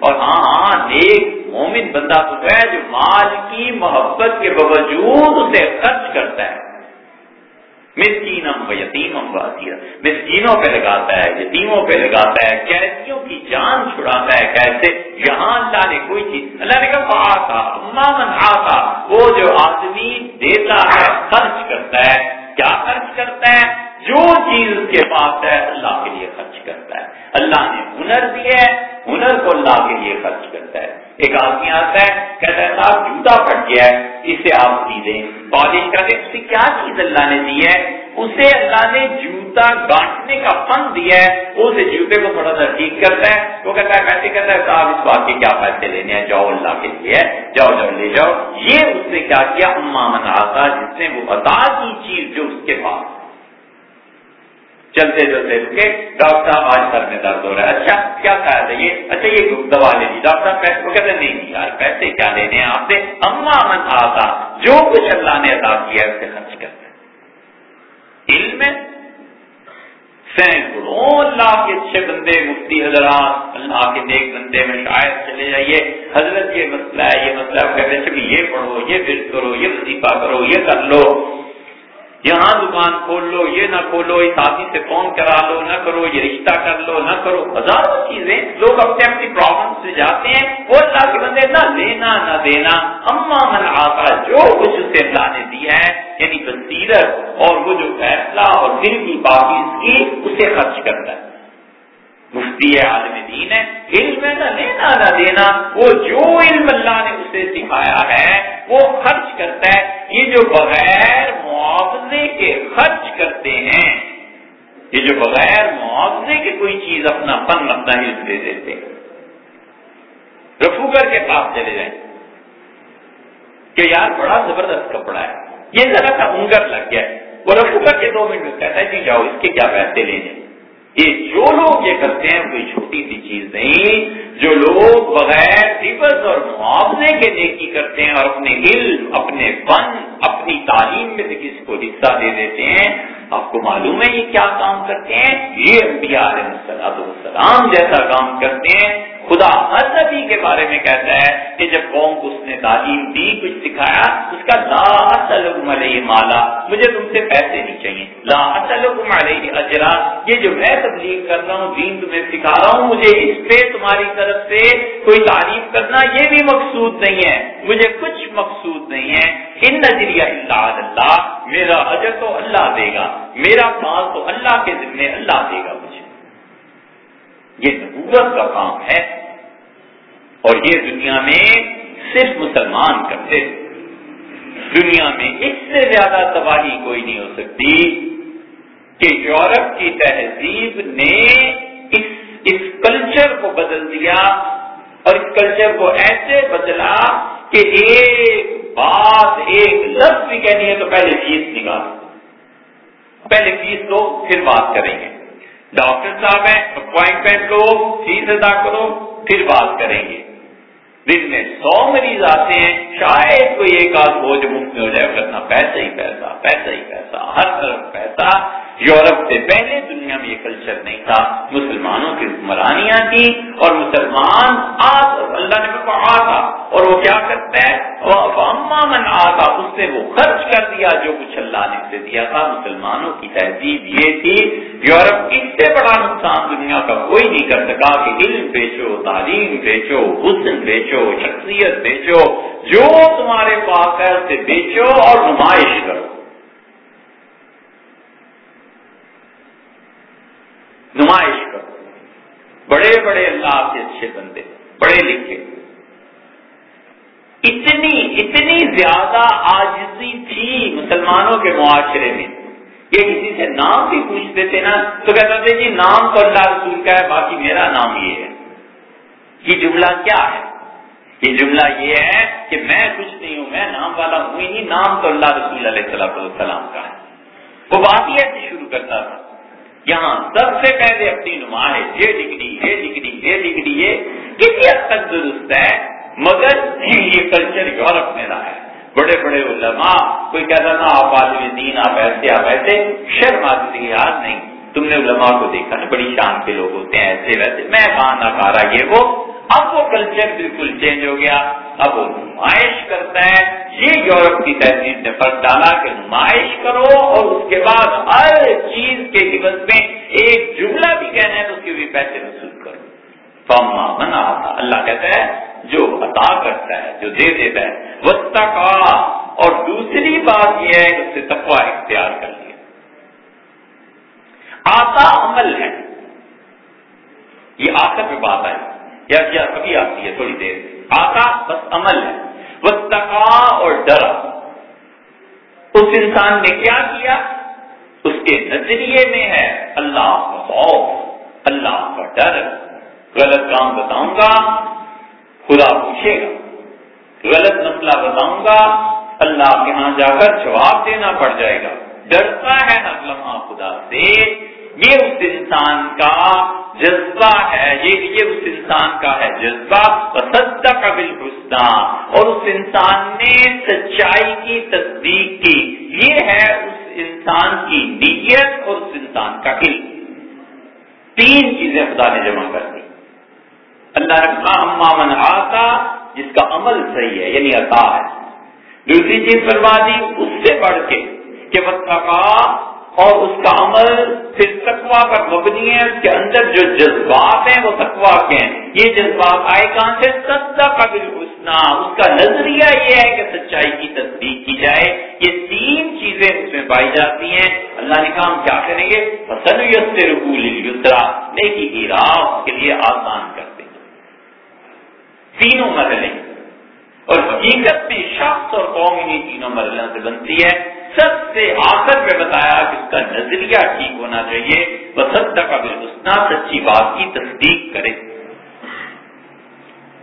اور ہاں ہاں نیک مومن بندہ تو ہے جو مال کی محبت کے باوجود اسے خرچ کرتا ہے۔ مسکینم و یتیمم واسیہ مسکینوں پہ لگاتا ہے، یتیموں پہ لگاتا ہے کیسیوں کی جان چھڑاتا ہے کیسے یہاں اللہ نے کوئی چیز، اللہ نے کہا آتا من آتا وہ جو آدمی دیتا ہے، خرچ کرتا ہے۔ کیا خرچ کرتا ہے؟ جو چیز اس کے پاس ہے، اللہ کے لیے خرچ کرتا ہے۔ اللہ نے ہنر دیا ہے، ہنر کو اللہ کے لیے خرچ کرتا ہے۔ ایک آدمی آتا ہے، کہتا ہے، صاحب، جوتا پھٹ گیا ہے، اسے آپ سی دیں پالش کر کے اسے کیا چیز اللہ نے دی ہے؟ اسے اللہ نے جوتا گانٹنے کا فن دیا ہے، وہ اسے جوتے کو تھوڑا سا ٹھیک کرتا ہے۔ وہ کہتا ہے، پیسے کہتا ہے، صاحب، اس بات کے کیا پیسے لینے ہیں؟ جاؤ اللہ کے لیے جاؤ جاؤ، لے جاؤ۔ یہ اس نے کیا کیا؟ اما من آتا، جس نے وہ ادا کی چیز جو اس کے پاس چلتے چلتے رکے۔ ڈاکٹر صاحب آج سر میں درد ہو رہا ہے۔ اچھا کیا خیال ہے یہ؟ اچھا یہ دوا لے لی۔ ڈاکٹر صاحب پیسے کہتے نہیں، یار، پیسے کیا لینے ہیں آپ سے؟ اما من آتا، جو کچھ اللہ نے ادا کیا ہے، اسے خرچ کرتے علم سینکڑوں اللہ کے اچھے بندے، مفتی حضرات، اللہ کے نیک بندے میں شاید چلے جائیے۔ حضرت یہ مسئلہ ہے، یہ مسئلہ کہتے ہیں اچھا، یہ پڑھو، یہ ورد کرو، یہ وظیفہ کرو، یہ کر لو۔ یہاں دکان کھول لو یہ نہ کھولو، اس آدمی سے فون کرا لو، نہ کرو، یہ رشتہ کر لو، نہ کرو۔ ہزاروں چیزیں لوگ اپنے اپنی پرابلم سے جاتے ہیں، وہ اللہ کے بندے نہ لینا، نہ دینا۔ اما من آتا، جو کچھ اسے اللہ نے دیا ہے یعنی بصیرت اور وہ جو فیصلہ اور دل کی باقی اس کی، اسے خرچ کرتا ہے۔ مفتی عالم دین ہے، علم نہ لینا نہ دینا، وہ جو علم اللہ نے اسے سکھایا ہے، وہ خرچ کرتا ہے۔ یہ جو بغیر معاوضے کے خرچ کرتے ہیں، یہ جو بغیر معاوضے کے کوئی چیز اپنا فن، اپنا علم دے دیتے رفو کر کے پاس چلے جائیں۔ کہ یار بڑا زبردست کپڑا ہے۔ یہ ذرا سا انگر لگ گیا وہ رفو کر کے دو منٹ میں کہتا ہے جی جاؤ، اس کے کیا پیسے لینے یہ جو لوگ یہ کرتے ہیں کوئی چھوٹی سی چیز نہیں، جو لوگ بغیر اور معاوضے کے نیکی کرتے ہیں اور اپنے علم، اپنے فن، اپنی تعلیم میں سے کسی کو حصہ دے دیتے ہیں، آپ کو معلوم ہے یہ کیا کام کرتے ہیں؟ یہ انبیاء علیہ السلام جیسا کام کرتے ہیں خدا ہر نبی کے بارے میں کہتا ہے کہ جب قوم کو اس نے تعلیم دی، کچھ سکھایا، اس کا لا اسلکم علیہ مالا، مجھے تم سے پیسے نہیں چاہیے۔ لا اسلکم علیہ اجرا، یہ جو میں تبلیغ کر رہا ہوں، دین تمہیں سکھا رہا ہوں، مجھے اس پہ تمہاری طرف سے کوئی تعریف کرنا یہ بھی مقصود نہیں ہے۔ مجھے کچھ مقصود نہیں ہے۔ ان نظریہ اللہ اللہ، میرا اجر تو اللہ دے گا، میرا مال تو اللہ کے ذمے اللہ دے گا۔ مجھے یہ نبوت کا کام ہے اور یہ دنیا میں صرف مسلمان کرتے دنیا میں اس سے زیادہ تباہی کوئی نہیں ہو سکتی کہ یورپ کی تہذیب نے اس اس کلچر کو بدل دیا اور اس کلچر کو ایسے بدلا کہ ایک بات، ایک لفظ بھی کہنی ہے تو پہلے فیس نکالو پہلے فیس دو پھر بات کریں گے۔ ڈاکٹر صاحب ہیں، اپوائنٹمنٹ لو فیس ادا کرو، پھر بات کریں گے۔ دن میں سو مریض آتے ہیں، شاید کوئی ایک آدھ بوجھ مفت میں ہو جائے کرنا پیسہ ہی پیسہ پیسہ ہی پیسہ، ہر طرف پیسہ۔ یورپ سے پہلے دنیا میں یہ کلچر نہیں تھا۔ مسلمانوں کی حکمرانیاں تھیں اور مسلمان اللہ نے کہا تھا۔ اور وہ کیا کرتا ہے؟ من آتا اس سے وہ خرچ کر دیا جو کچھ اللہ نے اسے دیا تھا۔ مسلمانوں کی تہذیب یہ تھی، یورپ اس سے بڑا نقصان دنیا کا کوئی نہیں کر سکا کہ علم بیچو تعلیم بیچو حسن بیچو شخصیت بیچو جو تمہارے پاس ہے، اسے بیچو اور نمائش کرو۔ نمائش کرو۔ بڑے بڑے اللہ کے اچھے بندے، بڑے لکھے۔ اتنی اتنی زیادہ آجزی تھی مسلمانوں کے معاشرے میں۔ یہ کسی سے نام بھی پوچھتے تھے نا تو کہتے تھے جی نام تو اللہ رسول کا ہے، باقی میرا نام یہ ہے۔ یہ جملہ کیا ہے؟ یہ جملہ یہ ہے کہ میں کچھ نہیں ہوں، میں نام والا ہوں ہی نام تو اللہ رسول علیہ السلام کا ہے۔ وہ بات ہی شروع کرتا تھا۔ یہاں سب سے پہلے اپنی نمائش یہ ڈگری یہ ڈگری یہ ڈگری یہ کسی حد تک درست ہے، مگر یہ کلچر یورپ میں رہا ہے۔ بڑے بڑے علماء، کوئی کہتا تھا، آپ آدمی دین، آپ ایسے آپ ایسے، شرم آتی تھی، یاد نہیں۔ تم نے علماء کو دیکھا نا، بڑی شان کے لوگ ہوتے ہیں، ایسے ویسے میں کہاں نہ کہا رہا یہ وہ۔ اب وہ کلچر بالکل چینج ہو گیا۔ اب وہ نمائش کرتا ہے۔ یہ یورپ کی تہذیب نے فرق ڈالا کہ نمائش کرو اور اس کے بعد ہر چیز کے عوض میں ایک جملہ بھی کہنا ہے تو اس کے بھی پیسے وصول کرو۔ فما منا آتا اللہ کہتا ہے، جو عطا کرتا ہے، جو دے دیتا ہے۔ وسطہ کا اور دوسری بات یہ ہے کہ اس سے تقوا اختیار کر لیا۔ آتا عمل ہے۔ یہ آخر میں بات آئی۔ یا کیا کبھی آتی ہے تھوڑی دیر۔ آتا بس عمل ہے۔ وہ تقا اور ڈرا۔ اس انسان نے کیا کیا؟ اس کے نظریے میں ہے اللہ کا خوف، اللہ کا ڈر۔ غلط کام بتاؤں گا، خدا پوچھے گا۔ غلط مسئلہ بتاؤں گا، اللہ کے ہاں جا کر جواب دینا پڑ جائے گا۔ ڈرتا ہے لمحہ خدا سے۔ یہ اس انسان کا جذبہ ہے، یہ یہ اس انسان کا ہے جذبہ کا قبل حسنا اور اس انسان نے سچائی کی تصدیق کی۔ یہ ہے اس انسان کی نیت اور اس انسان کا علم تین چیزیں خدا نے جمع کر دی۔ اللہ رکھا اما من آتا جس کا عمل صحیح ہے یعنی عطا ہے۔ دوسری چیز فرما دی، اس سے بڑھ کے کہ بتا اور اس کا عمل پھر تقوا پر مبنی ہے، اس کے اندر جو جذبات ہیں وہ تقوا کے ہیں۔ یہ جذبات آئے کہاں سے؟ سستا قبل حسنا اس کا نظریہ یہ ہے کہ سچائی کی تصدیق کی جائے۔ یہ تین چیزیں اس میں پائی جاتی ہیں۔ اللہ نے کہا، ہم کیا کریں گے؟ فصل سے رقول نیکی کی راہ کے لیے آسان کر دیں۔ تینوں مرحلے۔ اور حقیقت میں شخص اور قوم انہیں تینوں مرحلوں سے بنتی ہے۔ سب سے آخر میں بتایا کہ اس کا نظریہ ٹھیک ہونا چاہیے بسنت کا بالحسنا سچی بات کی تصدیق کرے۔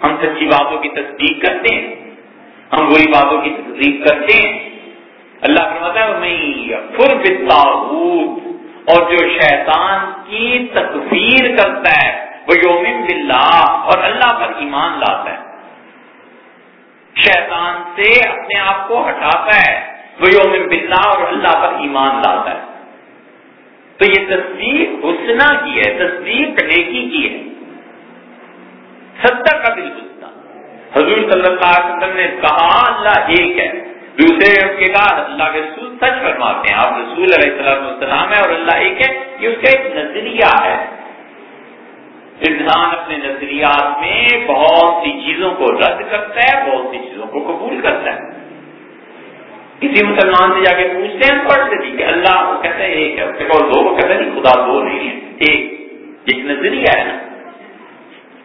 ہم سچی باتوں کی تصدیق کرتے ہیں، ہم بری باتوں کی تصدیق کرتے ہیں۔ اللہ فرماتا ہے میں فر بتاؤت اور جو شیطان کی تکفیر کرتا ہے وہ یومن باللہ اور اللہ پر ایمان لاتا ہے۔ شیطان سے اپنے آپ کو ہٹاتا ہے۔ وہ یوم بلّہ اور اللہ پر ایمان لاتا ہے۔ تو یہ تصدیق حسنا کی ہے، تصدیق نیکی کی ہے۔ ستر کا دل بستا حضور صلی اللہ علیہ وسلم نے کہا، اللہ ایک ہے۔ دوسرے کے کہا اللہ کے رسول سچ فرماتے ہیں۔ آپ رسول علیہ السلام السلام ہے اور اللہ ایک ہے۔ یہ اس کا ایک نظریہ ہے۔ انسان اپنے نظریات میں بہت سی چیزوں کو رد کرتا ہے، بہت سی چیزوں کو قبول کرتا ہے۔ کسی مسلمان سے جا کے پوچھتے ہیں، پڑھ سے کہ اللہ وہ کہتے ہیں، ایک ہے اس کے دو وہ کہتے ہیں خدا دو نہیں ہے۔ ایک ایک نظریہ ہے نا۔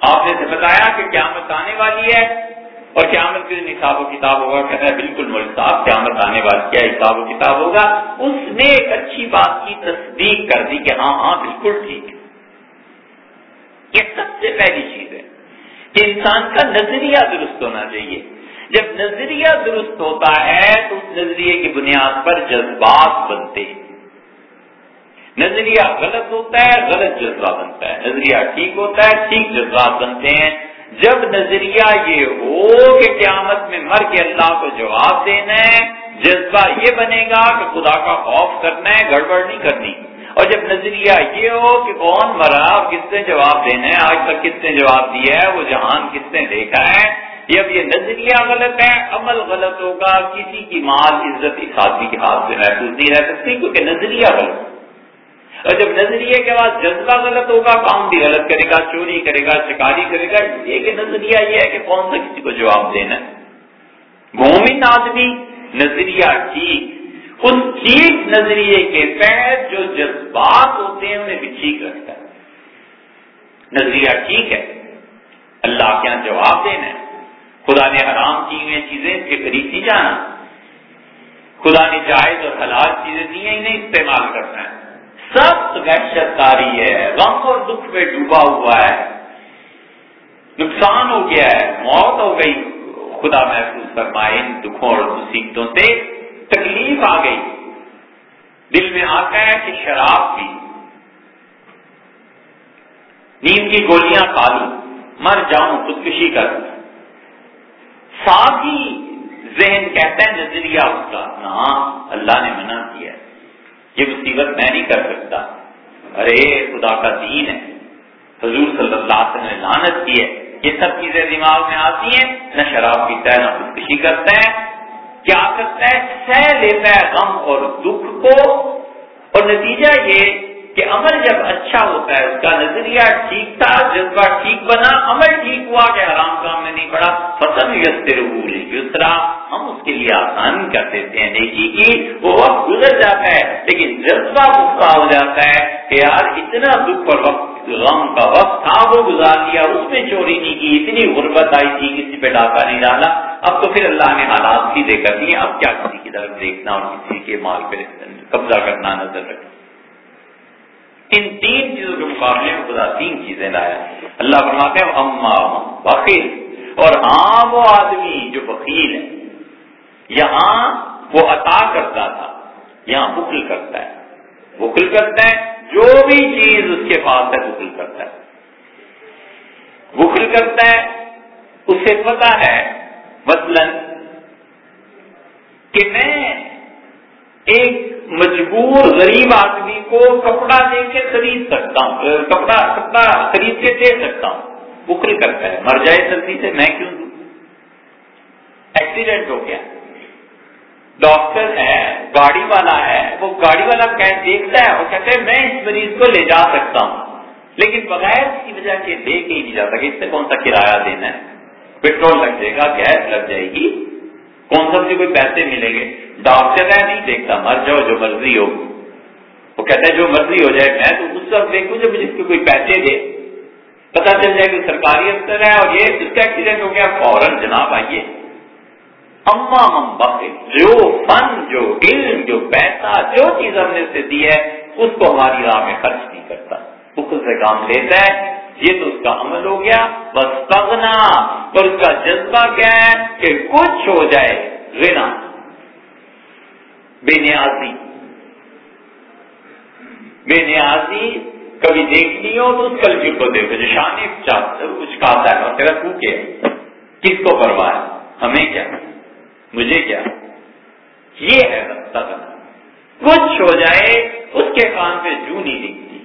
آپ نے بتایا کہ قیامت آنے والی ہے اور قیامت کے دن حساب و کتاب ہوگا۔ کہتا ہے بالکل مول صاحب قیامت آنے والی کیا حساب و کتاب ہوگا؟ اس نے ایک اچھی بات کی تصدیق کر دی کہ ہاں ہاں بالکل ٹھیک ہے۔ یہ سب سے پہلی چیز ہے کہ انسان کا نظریہ درست ہونا چاہیے۔ جب نظریہ درست ہوتا ہے تو اس نظریے کی بنیاد پر جذبات بنتے ہیں۔ نظریہ غلط ہوتا ہے، غلط جذبہ بنتا ہے۔ نظریہ ٹھیک ہوتا ہے، ٹھیک جذبات بنتے ہیں۔ جب نظریہ یہ ہو کہ قیامت میں مر کے اللہ کو جواب دینا ہے، جذبہ یہ بنے گا کہ خدا کا خوف کرنا ہے، گڑبڑ نہیں کرنی۔ اور جب نظریہ یہ ہو کہ کون مرا، کس نے جواب دینا ہے، آج تک کس نے جواب دیا ہے، وہ جہان کس نے دیکھا ہے جب یہ نظریہ غلط ہے، عمل غلط ہوگا، کسی کی مال، عزت اس آدمی کے ہاتھ سے محفوظ نہیں رہ سکتی، کیونکہ نظریہ غلط اور جب نظریے کے بعد جذبہ غلط ہوگا کام بھی غلط کرے گا، چوری کرے گا، شکاری کرے گا، یہ کہ نظریہ یہ ہے کہ کون سا کسی کو جواب دینا ہے۔ مومن آدمی نظریہ ٹھیک اس ٹھیک نظریے کے تحت جو جذبات ہوتے ہیں، انہیں بھی ٹھیک رکھتا ہے۔ نظریہ ٹھیک ہے، اللہ کے یہاں جواب دینا ہے۔ خدا نے حرام کی ہوئی چیزیں اس کے قریب نہیں جانا۔ خدا نے جائز اور حلال چیزیں دی ہیں، انہیں استعمال کرنا ہے۔ سب وحشت کاری ہے، غم اور دکھ میں ڈوبا ہوا ہے۔ نقصان ہو گیا ہے، موت ہو گئی۔ خدا محفوظ فرمائے، ان دکھوں اور مصیبتوں سے تکلیف آ گئی۔ دل میں آتا ہے کہ شراب پی۔ نیند کی گولیاں کھا لوں۔ مر جاؤں، خودکشی کر۔ ساتھ ہی ذہن کہتا ہے، نظریہ اس کا۔ نہ، اللہ نے منع کیا۔ یہ مصیبت میں نہیں کر سکتا۔ ارے، خدا کا دین ہے۔ حضور صلی اللہ علیہ وسلم نے لانت کی ہے۔ یہ سب چیزیں دماغ میں آتی ہیں۔ نہ شراب پیتا ہے، نہ خودکشی کرتا ہے۔ کیا کرتا ہے؟ سہ لیتا ہے غم اور دکھ کو۔ اور نتیجہ یہ کہ عمل جب اچھا ہوتا ہے، اس کا نظریہ ٹھیک تھا، جذبہ ٹھیک بنا، عمل ٹھیک ہوا کہ آرام کام میں نہیں پڑا فصل یستر یسرا ہم اس کے لیے آسان کر دیتے ہیں، نیکی کی، وہ وقت گزر جاتا ہے، لیکن جذبہ غصہ ہو جاتا ہے کہ یار اتنا دکھ اور وقت، غم کا وقت تھا، وہ گزار لیا، اس میں چوری نہیں کی، اتنی غربت آئی تھی، کسی پہ ڈاکہ نہیں ڈالا۔ اب تو پھر اللہ نے حالات بھی دے کر دیے، اب کیا کسی کی طرف دیکھنا اور کسی کے مال پہ قبضہ کرنا نظر رکھنا۔ ان تین چیزوں کے مقابلے میں خدا تین چیزیں لایا۔ اللہ فرماتے ہیں، اما بخیل۔ اور ہاں وہ آدمی جو بخیل ہے۔ یہاں وہ عطا کرتا تھا، یہاں بکل کرتا ہے۔ بکل کرتا ہے، جو بھی چیز اس کے پاس ہے بکل کرتا ہے۔ بکل کرتا ہے، اسے پتا ہے، مثلاً کہ میں ایک مجبور غریب آدمی کو کپڑا دے کے خرید سکتا ہوں کپڑا کپڑا خرید کے دے سکتا ہوں۔ بکری کرتا ہے، مر جائے جلدی سے، میں کیوں دوں؟ ایکسیڈنٹ ہو گیا۔ ڈاکٹر ہے، گاڑی والا ہے، وہ گاڑی والا دیکھتا ہے اور کہتے ہیں میں اس مریض کو لے جا سکتا ہوں۔ لیکن بغیر کی وجہ کے لے کے ہی نہیں جا سکے، اس سے کون سا کرایہ دینا ہے؟ پیٹرول لگ جائے گا گیس لگ جائے گی، کون سا سے کوئی پیسے ملیں گے؟ ڈاکٹر ہے نہیں دیکھتا، مر جاؤ جو مرضی ہو۔ وہ کہتا ہے جو مرضی ہو جائے، میں تو اس وقت دیکھوں جب جس کو کوئی پیسے دے۔ پتا چل جائے کہ سرکاری افسر ہے اور یہ اس کا ایکسیڈنٹ ہو گیا، فوراً جناب آئیے۔ اما مم جو فن، جو علم، جو پیسہ، جو چیز ہم نے اسے دی ہے، اس کو ہماری راہ میں خرچ نہیں کرتا۔ وہ خود سے کام لیتا ہے۔ یہ تو اس کا عمل ہو گیا۔ بس پگنا اور اس کا جذبہ کیا ہے کہ کچھ ہو جائے غنا بے نیازی۔ بے نیازی، کبھی دیکھنی ہو تو اس کلچر کو دیکھو، جو شانی کچھ کہتا ہے تیرا تو کیا کس کو پرواہ ہمیں کیا مجھے کیا یہ ہے سگنا کچھ ہو جائے، اس کے کان پہ جو نہیں دکھتی۔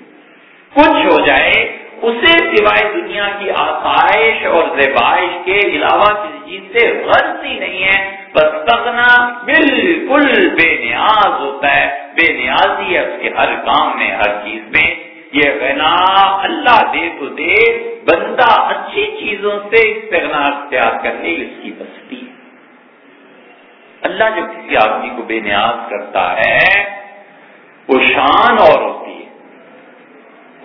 کچھ ہو جائے اسے سوائے دنیا کی آسائش اور زیبائش کے علاوہ کسی چیز سے غرض ہی نہیں ہے۔ بس تغنا بالکل بے نیاز ہوتا ہے۔ بے نیازی ہے اس کے ہر کام میں، ہر چیز میں۔ یہ غنا اللہ دے تو دے، بندہ اچھی چیزوں سے استغنا اختیار کرنے اس کی بستی ہے۔ اللہ جو کسی آدمی کو بے نیاز کرتا ہے، وہ شان اور ہوتی ہے۔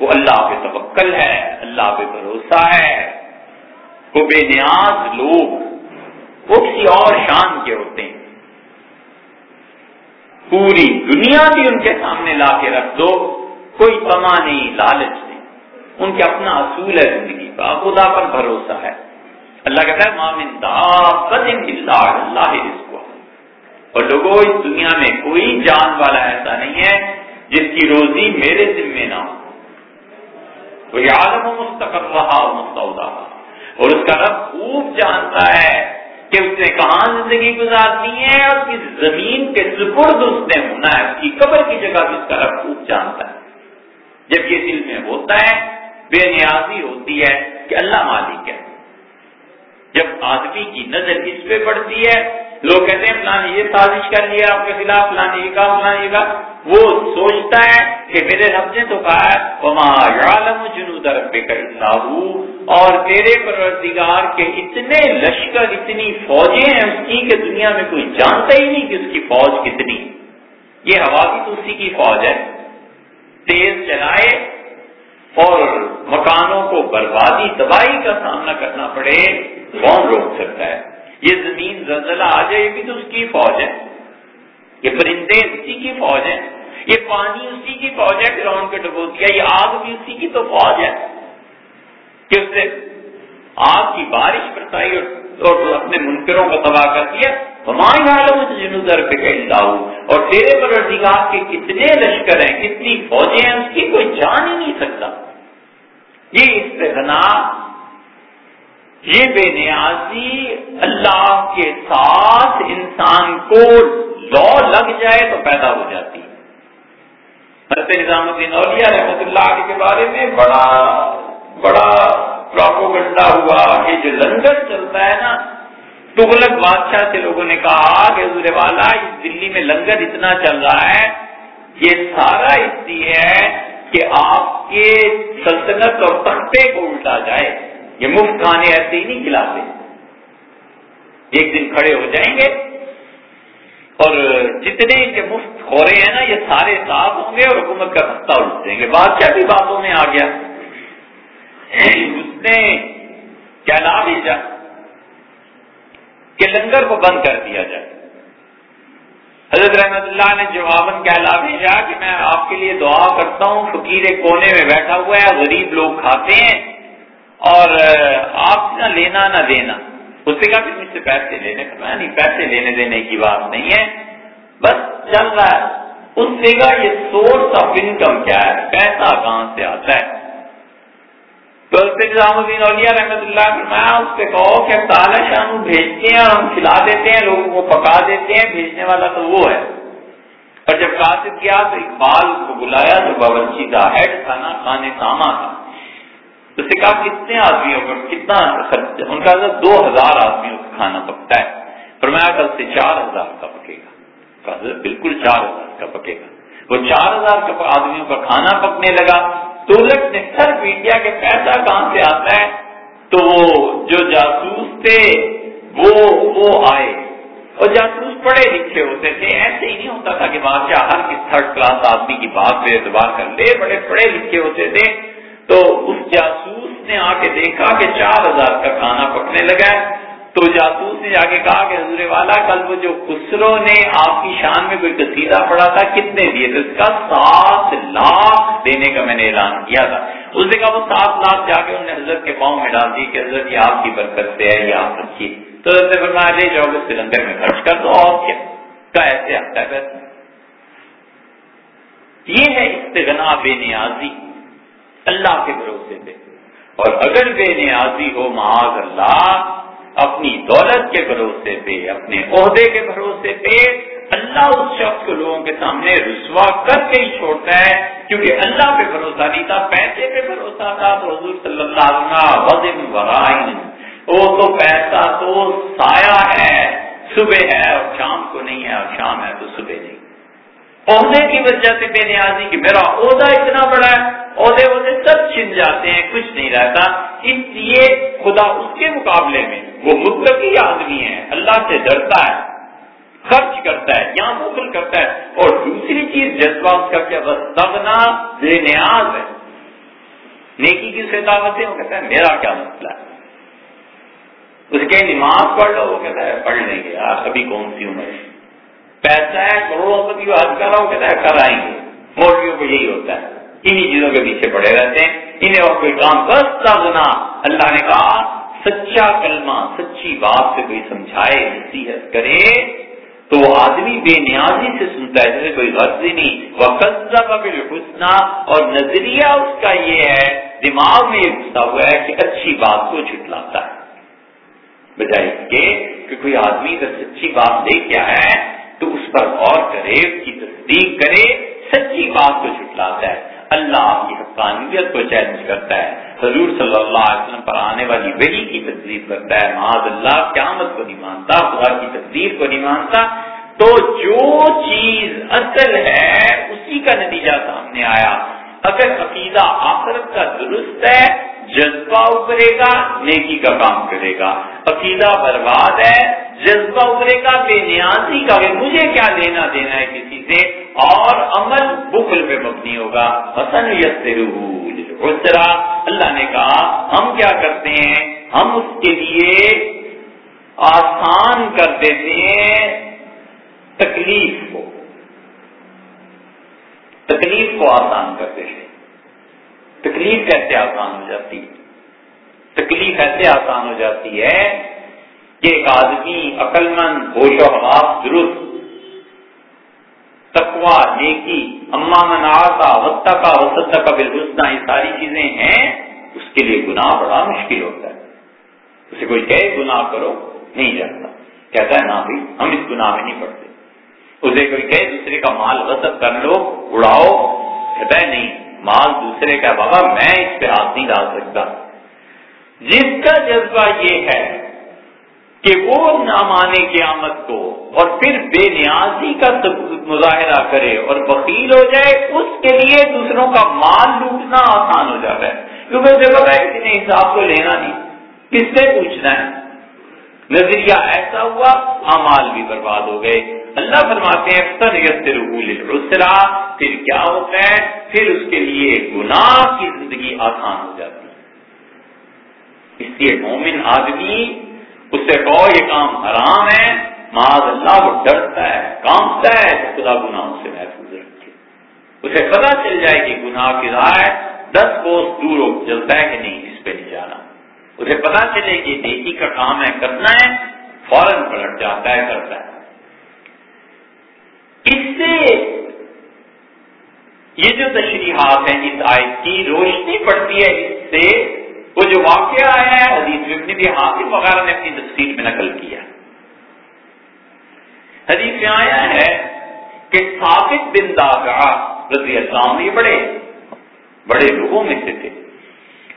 وہ اللہ پہ توکل ہے، اللہ پہ بھروسہ ہے۔ وہ بے نیاز لوگ، وہ کسی اور شان کے ہوتے ہیں۔ پوری دنیا بھی ان کے سامنے لا کے رکھ دو، کوئی تما نہیں، لالچ نہیں۔ ان کے اپنا اصول ہے زندگی کا، خدا پر بھروسہ ہے۔ اللہ کہتا ہے مامن اللہ اللہ اور لوگوں اس دنیا میں کوئی جان والا ایسا نہیں ہے جس کی روزی میرے ذمے نہ ہو۔ کوئی عالم و مستقر رہا مستعودہ اور اس کا رب خوب جانتا ہے کہ اس نے کہاں زندگی گزارنی ہے اور کس زمین کے سپرد اس نے ہونا ہے، اس کی قبر کی جگہ بھی اس کا رب خوب جانتا ہے۔ جب یہ دل میں ہوتا ہے، بے نیازی ہوتی ہے کہ اللہ مالک ہے۔ جب آدمی کی نظر اس پہ پڑتی ہے لوگ کہتے ہیں فلان یہ سازش کر لیا آپ کے خلاف فلان یہ کہا فلان یہ کہا وہ سوچتا ہے کہ میرے رب نے تو کہا ہے جنو رب کا اور تیرے پروردگار کے اتنے لشکر، اتنی فوجیں ہیں اس کی کہ دنیا میں کوئی جانتا ہی نہیں کہ اس کی فوج کتنی۔ یہ ہوا بھی تو اسی کی فوج ہے۔ تیز چلائے اور مکانوں کو بربادی، تباہی کا سامنا کرنا پڑے۔ کون روک سکتا ہے؟ یہ زمین زلزلہ آ جائے یہ بھی تو اس کی فوج ہے۔ یہ پرندے اسی کی فوج ہے یہ پانی اسی کی فوج ہے پھر کے ڈبو دیا یہ آگ بھی اسی کی تو فوج ہے۔ کہ اس نے آگ کی بارش برسائی اور اپنے منکروں کو تباہ کر دیا۔ ہمارے عالم سے پہ کہتا ہوں اور تیرے پروردگار کے کتنے لشکر ہیں، کتنی فوجیں ہیں، اس کی کوئی جان ہی نہیں سکتا۔ یہ استغنا یہ بے نیازی اللہ کے ساتھ انسان کو لو لگ جائے تو پیدا ہو جاتی نظام الدین اولیاء رحمت اللہ کے بارے میں بڑا بڑا پراپوگنڈا ہوا یہ جو لنگر چلتا ہے نا، تغلق بادشاہ سے لوگوں نے کہا کہ حضور والا، اس دلی میں لنگر اتنا چل رہا ہے، یہ سارا اس لیے ہے کہ آپ کے سلطنت اور تختے کو الٹا جائے۔ یہ مفت کھانے ایسے ہی نہیں کھلاتے۔ ایک دن کھڑے ہو جائیں گے اور جتنے کے مفت ہو رہے ہیں نا، یہ سارے صاف ہوں گے اور حکومت کا تختہ الٹ دیں گے۔ بادشاہ بھی باتوں میں آ گیا۔ اس نے کیا نام بھیجا کہ لنگر کو بند کر دیا جائے۔ حضرت رحمت اللہ نے جواباً کہلا بھیجا کہ میں آپ کے لیے دعا کرتا ہوں، فقیر کونے میں بیٹھا ہوا ہے، غریب لوگ کھاتے ہیں۔ اور آپ نہ لینا نہ دینا۔ اس سے کہا کہ مجھ سے پیسے لینے کا نہیں، پیسے لینے دینے کی بات نہیں ہے۔ بس چل رہا ہے۔ اس سے کہا، یہ سورس آف انکم کیا ہے؟ پیسہ کہاں سے آتا ہے؟ تو نظام الدین اولیاء رحمت اللہ فرمایا، اس سے کہو کہ تالا شام بھیجتے ہیں اور ہم کھلا دیتے ہیں، لوگوں کو پکا دیتے ہیں، بھیجنے والا تو وہ ہے۔ اور جب قاصد کیا تو اقبال کو بلایا تو باورچی کا ہیڈ تھا، نا خانے ساما تھا۔ تو سے کہا، کتنے آدمیوں کا کتنا خرچ ان کا دو ہزار آدمیوں کا کھانا پکتا ہے۔ فرمایا، کل سے چار ہزار کا پکے گا۔ بالکل چار ہزار کا پکے گا۔ وہ چار ہزار کا آدمیوں کا کھانا پکنے لگا۔ دولت نے سر پیٹیا کہ پیسہ کہاں سے آتا ہے؟ تو وہ جو جاسوس تھے، وہ وہ آئے۔ اور جاسوس پڑھے لکھے ہوتے تھے۔ ایسے ہی نہیں ہوتا تھا کہ بادشاہ ہر کس تھرڈ کلاس آدمی کی بات پہ اعتبار کر لے، بڑے پڑھے لکھے ہوتے تھے۔ تو اس جاسوس نے آ کے دیکھا کہ چار ہزار کا کھانا پکنے لگا ہے۔ تو جاسوس نے جا کے کہا کہ حضور والا، کل وہ جو خسرو نے آپ کی شان میں کوئی قصیدہ پڑا تھا، کتنے دیے تھے؟ اس کا سات لاکھ دینے کا میں نے اعلان کیا تھا۔ اس نے کہا وہ سات لاکھ جا کے انہوں نے حضرت کے پاؤں میں ڈال دی کہ حضرت، یہ آپ کی برکت سے ہے، یہ آپ رکھیے تو حضرت فرمایا، لے جاؤ گے سلندر میں خرچ کر دو، اور کیا؟ کا ایسے آتا ہے۔ یہ ہے استغنا بے نیازی۔ اللہ کے بھروسے پہ اور اگر بے نیازی ہو معاذ اللہ، اپنی دولت کے بھروسے پہ، اپنے عہدے کے بھروسے پہ، اللہ اس شخص کو لوگوں کے سامنے رسوا کر کے ہی چھوڑتا ہے، کیونکہ اللہ پہ بھروسہ نہیں تھا، پیسے پہ بھروسہ تھا، تو حضور صلی اللہ علیہ وسلم وہ تو پیسہ تو سایہ ہے، صبح ہے اور شام کو نہیں ہے اور شام ہے تو صبح نہیں۔ عہدے کی وجہ سے بے نیازی کہ میرا عہدہ اتنا بڑا ہے، عہدے عہدے سب چھن جاتے ہیں، کچھ نہیں رہتا۔ اس لیے خدا اس کے مقابلے میں، وہ متقی آدمی ہے، اللہ سے ڈرتا ہے، خرچ کرتا ہے یا مغل کرتا ہے۔ اور دوسری چیز جذبہ اس کا کیا بس تغنا بے نیاز ہے۔ نیکی کی سے دعوت ہے، وہ کہتا ہے، میرا کیا مسئلہ ہے؟ اس کے نماز پڑھ لو، وہ کہتا ہے، پڑھ لیں گے، یار، ابھی کون سی عمر ہے؟ پیسہ ہے، کروڑوں پتی کو حج کرا کہتا ہے کرائیں گے۔ موٹیوں کو یہی ہوتا ہے۔ انہی چیزوں کے پیچھے پڑے رہتے ہیں۔ انہیں اور کوئی کام بس گنا اللہ نے کہا، سچا کلمہ، سچی بات سے کوئی سمجھائے، نصیحت کرے، تو وہ آدمی بے نیازی سے سنتا ہے جیسے کوئی غرض ہی نہیں۔ وہ قصہ اور نظریہ اس کا یہ ہے، دماغ میں یہ گھسا ہوا ہے کہ اچھی بات کو چھٹلاتا ہے۔ بجائے کہ کوئی آدمی اگر سچی بات لے کے آیا ہے تو اس پر غور کرے، اس کی تصدیق کرے، سچی بات کو جھٹلاتا ہے۔ اللہ کی حقانیت کو چیلنج کرتا ہے۔ حضور صلی اللہ علیہ وسلم پر آنے والی وہی کی تصدیق کرتا ہے۔ معاذ اللہ، قیامت کو نہیں مانتا، خدا کی تقدیر کو نہیں مانتا۔ تو جو چیز اصل ہے، اسی کا نتیجہ سامنے آیا۔ اگر عقیدہ آخرت کا درست ہے جذبہ ابھرے گا، نیکی کا کام کرے گا۔ عقیدہ برباد ہے، جذبہ ابھرے گا، بے نیازی کا کہ مجھے کیا لینا دینا ہے کسی سے؟ اور عمل بخل پہ مبنی ہوگا۔ حسن یسرا اللہ نے کہا، ہم کیا کرتے ہیں؟ ہم اس کے لیے آسان کر دیتے ہیں تکلیف کو۔ تکلیف کو آسان کر دیتے ہیں۔ تکلیف کیسے آسان ہو جاتی ہے۔ تکلیف ایسے آسان ہو جاتی ہے کہ ایک آدمی عقل مند ہوش و حواس، درست تکوا نیکی، اما من آتا وسطہ کا وسط کا بالحسنہ، یہ ساری چیزیں ہیں، اس کے لیے گناہ بڑا مشکل ہوتا ہے۔ اسے کوئی کہے، گناہ کرو، نہیں جاتا۔ کہتا ہے، نہ بھائی، ہم اس گناہ میں نہیں پڑتے۔ اسے کوئی کہے، دوسرے کا مال وسط کر لو، اڑاؤ، کہتا ہے، نہیں۔ مال دوسرے کا بابا میں اس پہ ہاتھ نہیں ڈال سکتا۔ جس کا جذبہ یہ ہے کہ وہ نہ مانے قیامت کو اور پھر بے نیازی کا مظاہرہ کرے اور وکیل ہو جائے، اس کے لیے دوسروں کا مال لوٹنا آسان ہو جاتا ہے۔ کیونکہ اسے پتا ہے کسی نے حساب کو لینا نہیں۔ کس سے پوچھنا ہے؟ نظریہ ایسا ہوا امال بھی برباد ہو گئے۔ اللہ فرماتے ہیں پھر کیا ہوتا ہے؟ پھر اس کے لیے گناہ کی زندگی آسان ہو جاتی ہے۔ اس لیے مومن آدمی اس سے کہو یہ کام حرام ہے، معاذ اللہ، وہ ڈرتا ہے کامتا ہے خدا گناہوں سے محفوظ رکھے۔ اسے پتا چل جائے کہ گناہ کی رائے دس کوس دور ہو چلتا ہے کہ نہیں، اس پہ نہیں جانا۔ اسے پتا چلے کہ نیکی کا کام ہے، کرنا ہے، فوراً پلٹ جاتا ہے، کرتا ہے۔ اس سے یہ جو تشریحات ہیں اس آیت کی روشنی پڑتی ہے، اس سے وہ جو واقعہ آیا ہے، حدیث میں ابن حاصل وغیرہ نے اپنی تفصیل میں نقل کیا حدیث میں آیا ہے کہ ثابت بن داغا رضی اللہ عنہ، یہ بڑے بڑے لوگوں میں سے تھے۔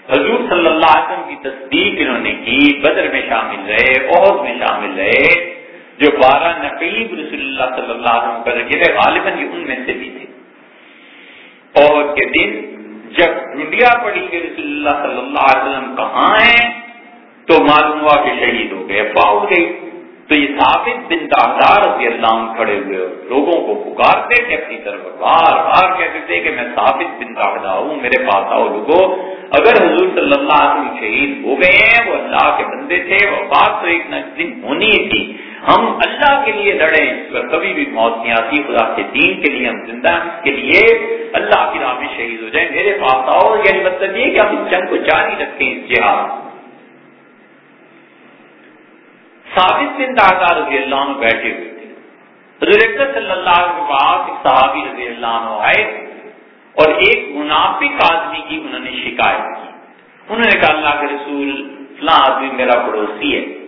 حضور صلی اللہ علیہ وسلم کی تصدیق انہوں نے کی، بدر میں شامل رہے، عہد میں شامل رہے۔ جو بارہ نقیب رسول اللہ صلی اللہ علیہ وسلم پر گرے غالباً یہ ان میں سے بھی تھے۔ اور کے دن جب ڈنڈیا پڑی کہ رسول اللہ صلی اللہ علیہ وسلم کہاں ہیں، تو معلوم ہوا کہ شہید ہو گئے، افواہ گئی۔ تو یہ ثابت بن تاہدار رضی اللہ عنہ کھڑے ہوئے لوگوں کو پکارتے کہ اپنی طرف، بار بار کہتے تھے کہ میں ثابت بن تاہدہ ہوں، میرے پاس آؤ لوگوں اگر حضور صلی اللہ علیہ وسلم شہید ہو گئے ہیں، وہ اللہ کے بندے تھے وہ بات تو ایک نہ دن ہونی تھی۔ ہم اللہ کے لیے لڑیں اس کبھی بھی موت نہیں آتی، خدا کے دین کے لیے ہم زندہ ہیں کے لیے اللہ کی راہ میں شہید ہو جائیں۔ میرے پاس آؤ یعنی مطلب یہ کہ ہم اس جنگ کو جاری رکھیں اس جہاد ثابت بن دادا رضی اللہ عنہ بیٹھے ہوئے تھے۔ حضور صلی اللہ علیہ کے پاس ایک صحابی رضی اللہ عنہ آئے اور ایک منافق آدمی کی انہوں نے شکایت کی۔ انہوں نے کہا، اللہ کے رسول، فلاں آدمی میرا پڑوسی ہے۔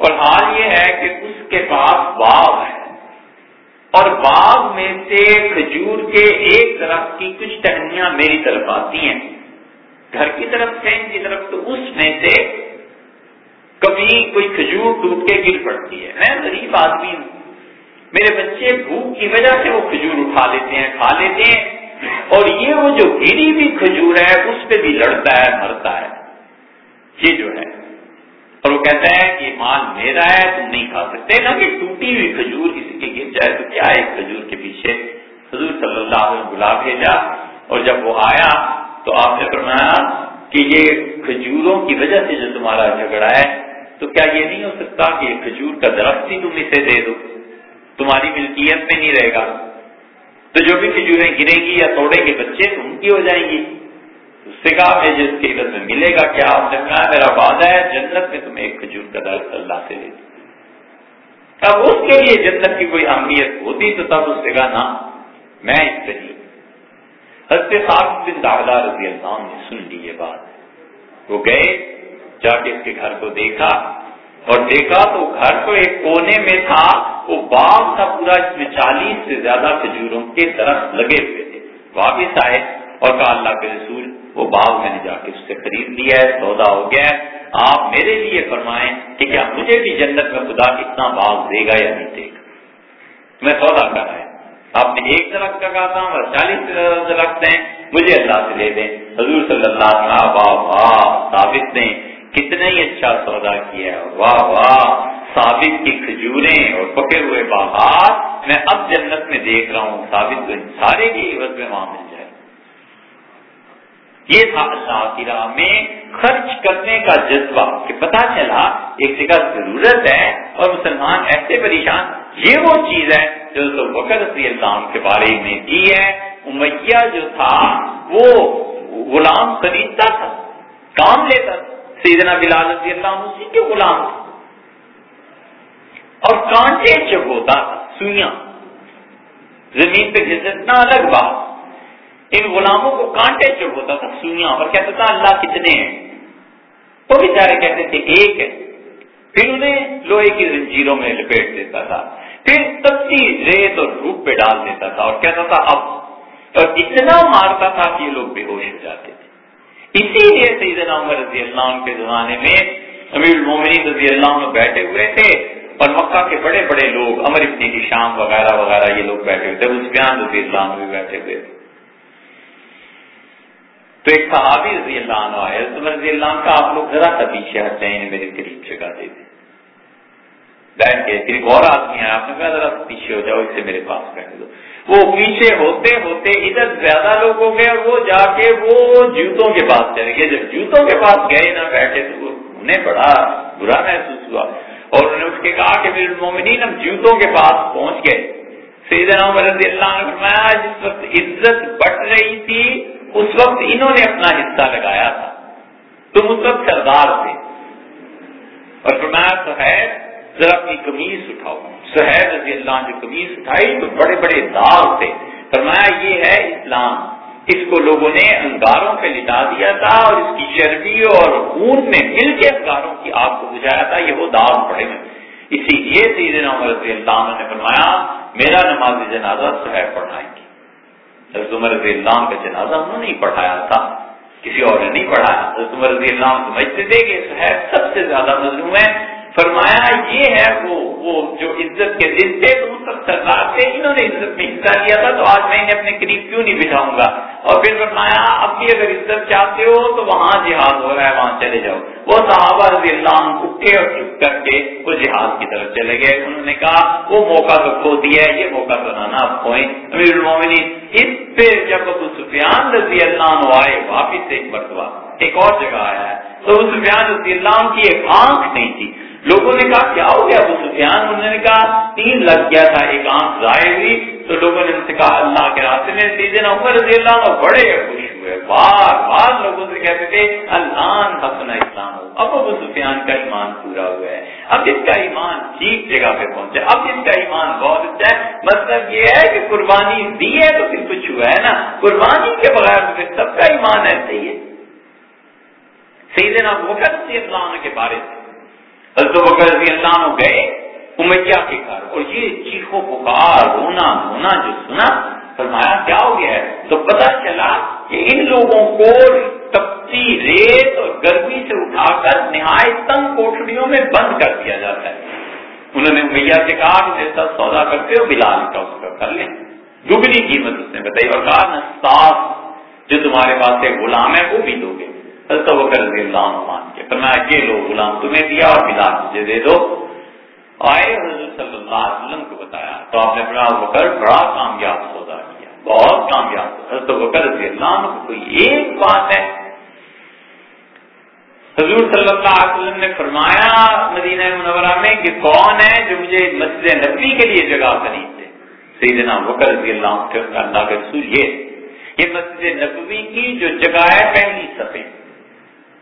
اور حال یہ ہے کہ اس کے پاس باغ ہے۔ اور باغ میں سے کھجور کے ایک درخت کی کچھ ٹہنیاں میری طرف آتی ہیں۔ گھر کی طرف فین کی طرف تو اس میں سے کبھی کوئی کھجور ٹوٹ کے گر پڑتی ہے۔ میں غریب آدمی ہوں۔ میرے بچے بھوک کی وجہ سے وہ کھجور اٹھا لیتے ہیں، کھا لیتے ہیں۔ اور یہ وہ جو گری ہوئی کھجور ہے، اس پہ بھی لڑتا ہے، مرتا ہے۔ یہ جو ہے۔ اور وہ کہتا ہے کہ مال میرا ہے، تم نہیں کھا سکتے۔ نا کہ ٹوٹی ہوئی کھجور کسی کے گر جائے تو کیا ہے؟ کھجور کے پیچھے حضور صلی اللہ علیہ وسلم بلا بھیجا۔ اور جب وہ آیا تو آپ نے فرمایا کہ یہ کھجوروں کی وجہ سے جو تمہارا جھگڑا ہے، تو کیا یہ نہیں ہو سکتا کہ یہ کھجور کا درخت ہی تم اسے دے دو؟ تمہاری ملکیت میں نہیں رہے گا۔ تو جو بھی کھجوریں گرے گی یا توڑے گے، بچے تو ان کی ہو جائیں گی۔ اس سے کہا جس کے عزت میں ملے گا، کیا آپ نے کہا، میرا وعدہ ہے، جنت میں تمہیں ایک کھجور کا درخت اللہ سے لے اب اس کے لیے جنت کی کوئی اہمیت ہوتی تو تب اس سے کہا نا میں اس سے نہیں حضرت صاحب بن داغدہ رضی اللہ عنہ نے سن لی یہ بات۔ وہ گئے، جا کے اس کے گھر کو دیکھا اور دیکھا تو گھر تو ایک کونے میں تھا، وہ باغ تھا پورا جس میں چالیس سے زیادہ کھجوروں کے درخت لگے ہوئے تھے۔ واپس آئے۔ اور کہا اللہ کے رسول، وہ باغ میں نے جا کے اس سے خرید لیا ہے، سودا ہو گیا ہے۔ آپ میرے لیے فرمائیں کہ کیا مجھے بھی جنت میں خدا اتنا باغ دے گا یا نہیں دے گا؟ میں سودا کر رہا آپ نے ایک درخت کا کہا تھا اور چالیس درخت ہیں مجھے اللہ سے لے دیں حضور صلی اللہ علیہ واہ واہ، ثابت نے کتنا ہی اچھا سودا کیا واہ واہ، ثابت کی کھجوریں اور پکے ہوئے باغات میں اب جنت میں دیکھ رہا ہوں۔ ثابت تو سارے کی عوض میں وہاں مل یہ تھا اللہ کی راہ میں خرچ کرنے کا جذبہ کہ پتا چلا ایک جگہ ضرورت ہے اور مسلمان ایسے پریشان یہ وہ چیز ہے جو بکر رضی اللہ کے بارے میں دی ہے۔ امیہ جو تھا وہ غلام خریدتا تھا، کام لیتا تھا۔ سیدنا بلال رضی اللہ اسی کے غلام تھا اور کانٹے جب ہوتا تھا، سوئیاں۔ زمین پہ گھسٹنا الگ بات۔ ان غلاموں کو کانٹے چڑھ ہوتا تھا، سوئیاں، اور کہتا تھا، اللہ کتنے ہیں؟ وہ بیچارے کہتے تھے، ایک ہے۔ پھر انہیں لوہے کی زنجیروں میں لپیٹ دیتا تھا۔ پھر تبھی ریت اور روپ پہ ڈال دیتا تھا اور کہتا تھا، اب۔ اور اتنا مارتا تھا کہ یہ لوگ بے ہوش ہو جاتے تھے۔ اسی لیے سیدنا عمر رضی اللہ عنہ کے زمانے میں امیر المومنین رضی اللہ عنہ بیٹھے ہوئے تھے اور مکہ کے بڑے بڑے لوگ امر ابن شام وغیرہ وغیرہ یہ لوگ بیٹھے ہوئے تھے۔ اس بیان رضی اللہ عنہ بھی بیٹھے ہوئے تھے۔ تو ایک صحابی رضی اللہ عنہ آئے، تو رضی اللہ عنہ کا آپ لوگ ذرا سا پیچھے ہٹ جائیں میرے قریب جگہ دے دیں۔ بیٹھ کے پھر ایک اور آدمی ہے آپ نے کہا ذرا پیچھے ہو جاؤ، اسے میرے پاس بیٹھ دو۔ وہ پیچھے ہوتے ہوتے ادھر زیادہ لوگ ہو گئے اور وہ جا کے وہ جوتوں کے پاس چلے گئے۔ جب جوتوں کے پاس گئے، نہ بیٹھے تو انہیں بڑا برا محسوس ہوا۔ اور انہوں نے اس کے کہا کہ میرے مومنین ہم جوتوں کے پاس پہنچ گئے۔ سیدنا عمر رضی اللہ عنہ فرمایا، جس وقت عزت بٹ رہی تھی اس وقت انہوں نے اپنا حصہ لگایا تھا۔ تم اس وقت سردار تھے۔ اور فرمایا، سہیب، ذرا اپنی کمیز اٹھاؤ۔ سہیب رضی اللہ جو کمیز اٹھائی تو بڑے بڑے داغ تھے۔ فرمایا، یہ ہے اسلام۔ اس کو لوگوں نے انگاروں پہ لٹا دیا تھا اور اس کی چربی اور خون میں مل کے انگاروں کی آگ کو بجھایا تھا۔ یہ وہ داغ پڑے گا اسی لیے سیدنا عمر رضی اللہ عنہ نے فرمایا، میرا نماز جنازہ سہیب پڑھائیں گے حضرت عمر رضی اللہ کا جنازہ انہوں نے پڑھایا تھا۔ کسی اور نے نہیں پڑھایا۔ حضرت عمر رضی اللہ سمجھتے تھے کہ سب سے زیادہ مظلوم ہے۔ فرمایا یہ ہے وہ وہ جو عزت کے دن تھے، تو سب سرکار تھے انہوں نے عزت میں حصہ لیا تھا، تو آج میں انہیں اپنے قریب کیوں نہیں بٹھاؤں گا؟ اور پھر فرمایا، اب بھی اگر عزت چاہتے ہو تو وہاں جہاد ہو رہا ہے، وہاں چلے جاؤ۔ وہ صحابہ رضی اللہ اٹھے اور چپ کر کے وہ جہاد کی طرف چلے گئے۔ انہوں نے کہا، وہ موقع تو کھو دیا ہے، یہ موقع تو نہ اب کھوئیں۔ امیر المومنین، اس پہ جب ابو سفیان رضی اللہ آئے، واپس ایک مرتبہ ایک اور جگہ آیا ہے۔ تو ابو سفیان رضی اللہ کی ایک آنکھ نہیں تھی۔ لوگوں نے کہا، کیا ہو گیا ابو سفیان؟ انہوں نے کہا، تین لگ گیا تھا، ایک آنکھ ضائع ہوئی. تو لوگوں نے ان سے کہا، اللہ کے راستے میں سیزن عمر رضی اللہ عنہ بڑے خوش ہوئے۔ بار بار لوگوں سے کہتے تھے اللہ حسن اسلام ہو۔ اب ابو سفیان کا ایمان پورا ہوا ہے۔ اب اس کا ایمان ٹھیک جگہ پہ پہنچا۔ اب اس کا ایمان بہت اچھا ہے۔ مطلب یہ ہے کہ قربانی دی ہے تو پھر کچھ ہوا ہے نا۔ قربانی کے بغیر تو پھر سب کا ایمان ایسے ہی ہے۔ سیدنا بکر رضی اللہ عنہ کے بارے سے حضرت بکر رضی اللہ عنہ گئے امیہ کے گھر، اور یہ چیخو پکار، رونا رونا، جو سنا، فرمایا، کیا ہو گیا ہے؟ تو پتا چلا کہ ان لوگوں کو تپتی ریت اور گرمی سے اٹھا کر نہایت تنگ کوٹڑیوں میں بند کر دیا جاتا ہے۔ انہوں نے میاں سے کہا کہ جیسا سودا کرتے ہو، بلال کا اس کا کر لیں۔ دگنی قیمت اس نے بتائی، اور کہا نستاف جو تمہارے پاس ایک غلام ہے، وہ بھی دو گے۔ حضرت بکر رضی اللہ عنہ مان کے۔ فرمایا یہ لو غلام تمہیں دیا اور بلال مجھے دے دو۔ آئے حضرت صلی اللہ علیہ وسلم کو بتایا تو آپ نے بڑا بکر، بڑا کامیاب سودا کیا، بہت کامیاب۔ حضرت بکر رضی اللہ عنہ کو کوئی ایک بات ہے۔ حضور صلی اللہ علیہ وسلم نے فرمایا مدینہ منورہ میں کہ کون ہے جو مجھے مسجد نبی کے لیے جگہ خرید دے سیدنا بکر رضی اللہ عنہ اللہ کے رسول، یہ یہ مسجد نبوی کی جو جگہ ہے پہلی سفید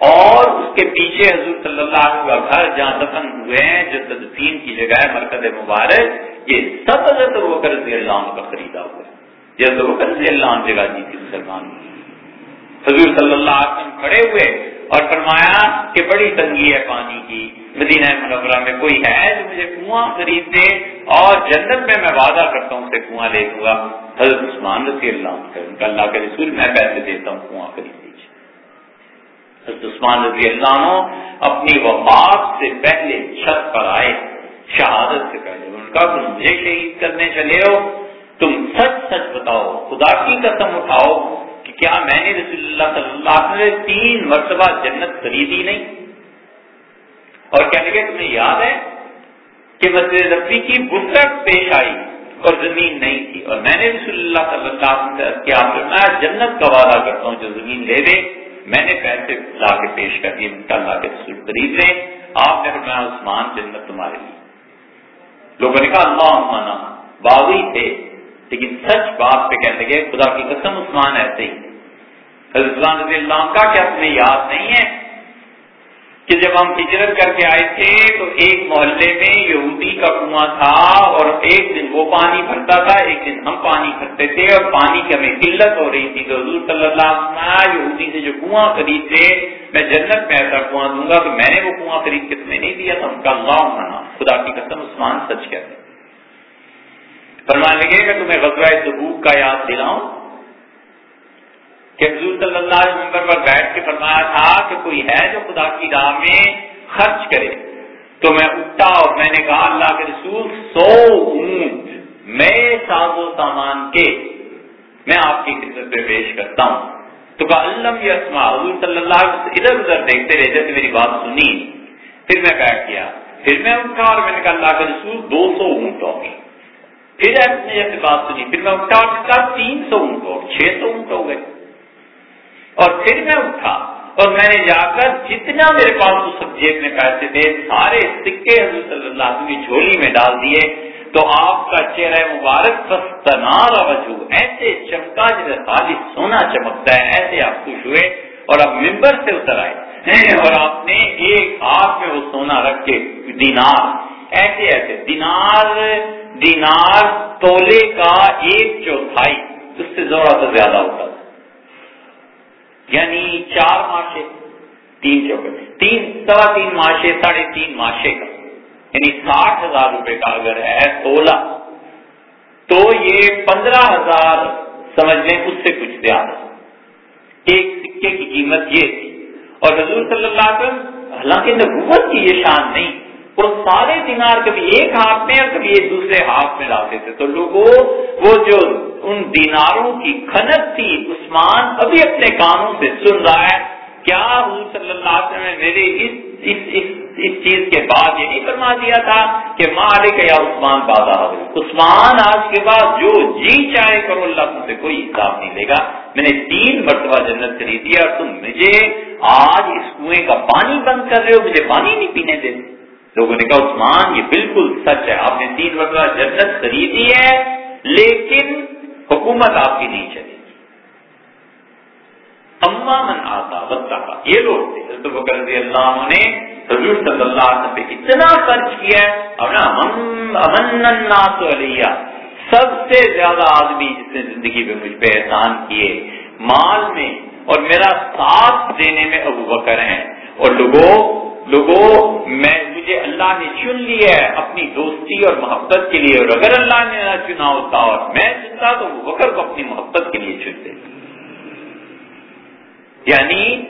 اور اس کے پیچھے حضور صلی اللہ علیہ کا گھر جہاں دفن ہوئے ہیں، جو تدفین کی جگہ ہے، مرکز مبارک، یہ سب حضرت وکر رضی اللہ عنہ کا خریدا ہوا ہے۔ یہ حضرت وکر رضی اللہ عنہ جگہ جی تھی مسلمان حضور صلی اللہ علیہ وسلم کھڑے ہوئے اور فرمایا کہ بڑی تنگی ہے پانی کی، مدینہ منورہ میں کوئی ہے جو مجھے کنواں خرید دے اور جنت میں میں وعدہ کرتا ہوں اسے کنواں لے لوں گا۔ حضرت عثمان رضی اللہ عنہ ان کا اللہ کے رسول میں پیسے دیتا ہوں، کنواں خرید حضرت عثمان رضی اللہ عنہ اپنی وفات سے پہلے چھت پر آئے، شہادت سے پہلے۔ ان کا تم مجھے شہید کرنے چلے ہو، تم سچ سچ بتاؤ، خدا کی قسم اٹھاؤ کہ کیا میں نے رسول اللہ صلی اللہ علیہ وسلم تین مرتبہ جنت خریدی نہیں؟ اور کیا لگے، تمہیں یاد ہے کہ مسجد ربی کی بسرت پیش آئی اور زمین نہیں تھی۔ اور میں نے رسول اللہ صلی اللہ علیہ وسلم کیا میں جنت کا وعدہ کرتا ہوں، جو زمین لے دے۔ میں نے پیسے لا کے پیش کر دیے اللہ کے رسول خرید لیں آپ نے فرمایا، عثمان جنت تمہارے لیے۔ لوگوں نے کہا اللہ عمانا باغی تھے، لیکن سچ بات پہ کہنے لگے، خدا کی قسم، عثمان ایسے ہی۔ حضرت رضی اللہ کا کیا تمہیں یاد نہیں ہے؟ کہ جب ہم ہجرت کر کے آئے تھے تو ایک محلے میں یہودی کا کنواں تھا اور ایک دن وہ پانی بھرتا تھا، ایک دن ہم پانی بھرتے تھے اور پانی کی ہمیں قلت ہو رہی تھی۔ تو حضور صلی اللہ علیہ وسلم یہودی سے جو کنواں خریدتے میں جنت میں ایسا کنواں دوں گا تو میں نے وہ کنواں خرید کے تمہیں نہیں دیا تھا ان کا اللہ مانا خدا کی قسم عثمان سچ کہتے فرمان لگے کہ تمہیں غزوہ سبوک کا یاد دلاؤں۔ کہ حضور صلی اللہ علیہ وسلم پر بیٹھ کے فرمایا تھا کہ کوئی ہے جو خدا کی راہ میں خرچ کرے۔ تو میں اٹھا اور میں نے کہا، اللہ کے رسول، سو اونٹ میں ساز و سامان کے میں آپ کی خدمت پہ پیش کرتا ہوں۔ تو کہا اللہ یہ اسما حضور صلی اللہ علیہ وسلم ادھر ادھر دیکھتے رہے، جیسے میری بات سنی۔ پھر میں بیٹھ گیا، پھر میں اٹھا اور میں نے کہا، اللہ کے رسول، دو سو اونٹ ہو گئے پھر ایسے جیسے بات سنی، پھر میں اٹھا اور کہا، تین سو اونٹ ہو چھ سو اونٹ ہو گئے۔ اور پھر میں اٹھا اور میں نے جا کر جتنا میرے پاس اس سبجیکٹ میں پیسے تھے، سارے سکے حضور صلی اللہ علیہ وسلم کی جھولی میں ڈال دیے۔ تو آپ کا چہرہ مبارک پستنار وجو ایسے چمکا جیسے خالی سونا چمکتا ہے، ایسے آپ خوش ہوئے اور اب ممبر سے اتر آئے۔ اور آپ نے ایک ہاتھ میں وہ سونا رکھ کے دینار، ایسے ایسے دینار دینار تولے کا ایک چوتھائی، اس سے زورا تو زیادہ ہوتا تھا۔ یعنی چار ماشے، تین چوکے تین، سوا تین ماشے، ساڑھے تین ماشے کا۔ یعنی ساٹھ ہزار روپے کا اگر ہے تولہ تو یہ پندرہ ہزار، سمجھ لیں، اس سے کچھ زیادہ۔ ایک سکے کی قیمت یہ تھی۔ اور حضور صلی اللہ علیہ وسلم، حالانکہ نبوت کی یہ شان نہیں، وہ سارے دینار کبھی ایک ہاتھ میں اور کبھی ایک دوسرے ہاتھ میں لاتے تھے۔ تو لوگوں، وہ جو ان دیناروں کی کھنت تھی۔ عثمان ابھی اپنے کانوں سے سن رہا ہے۔ کیا حضور صلی اللہ علیہ وسلم نے میرے اس اس, اس, اس چیز کے بعد یہ نہیں فرما دیا تھا کہ ماں علیہ یا عثمان بادہ عثمان آج کے بعد جو جی چاہے کرو اللہ تم سے کوئی حساب نہیں لے گا۔ میں نے تین مرتبہ جنت خریدی اور تم مجھے آج اس کنویں کا پانی بند کر رہے ہو مجھے پانی نہیں پینے دیتے لوگوں نے کہا عثمان یہ بالکل سچ ہے۔ آپ نے تین مرتبہ جنت خریدی ہے لیکن حکومت آپ کی نہیں چلے گی اما من آتا بتا یہ لوگ تھے، حضرت بکر رضی اللہ عنہ نے حضور صلی اللہ علیہ وسلم پہ اتنا خرچ کیا ہے۔ اور نا امن الناس علیہ۔ سب سے زیادہ آدمی جس نے زندگی میں مجھ پہ احسان کیے، مال میں اور میرا ساتھ دینے میں ابو بکر ہیں۔ اور لوگوں لوگوں، میں مجھے اللہ نے چن لیا ہے اپنی دوستی اور محبت کے لیے، اور اگر اللہ نے نہ چنا ہوتا اور میں چنتا تو وہ بکر کو اپنی محبت کے لیے چنتے۔ یعنی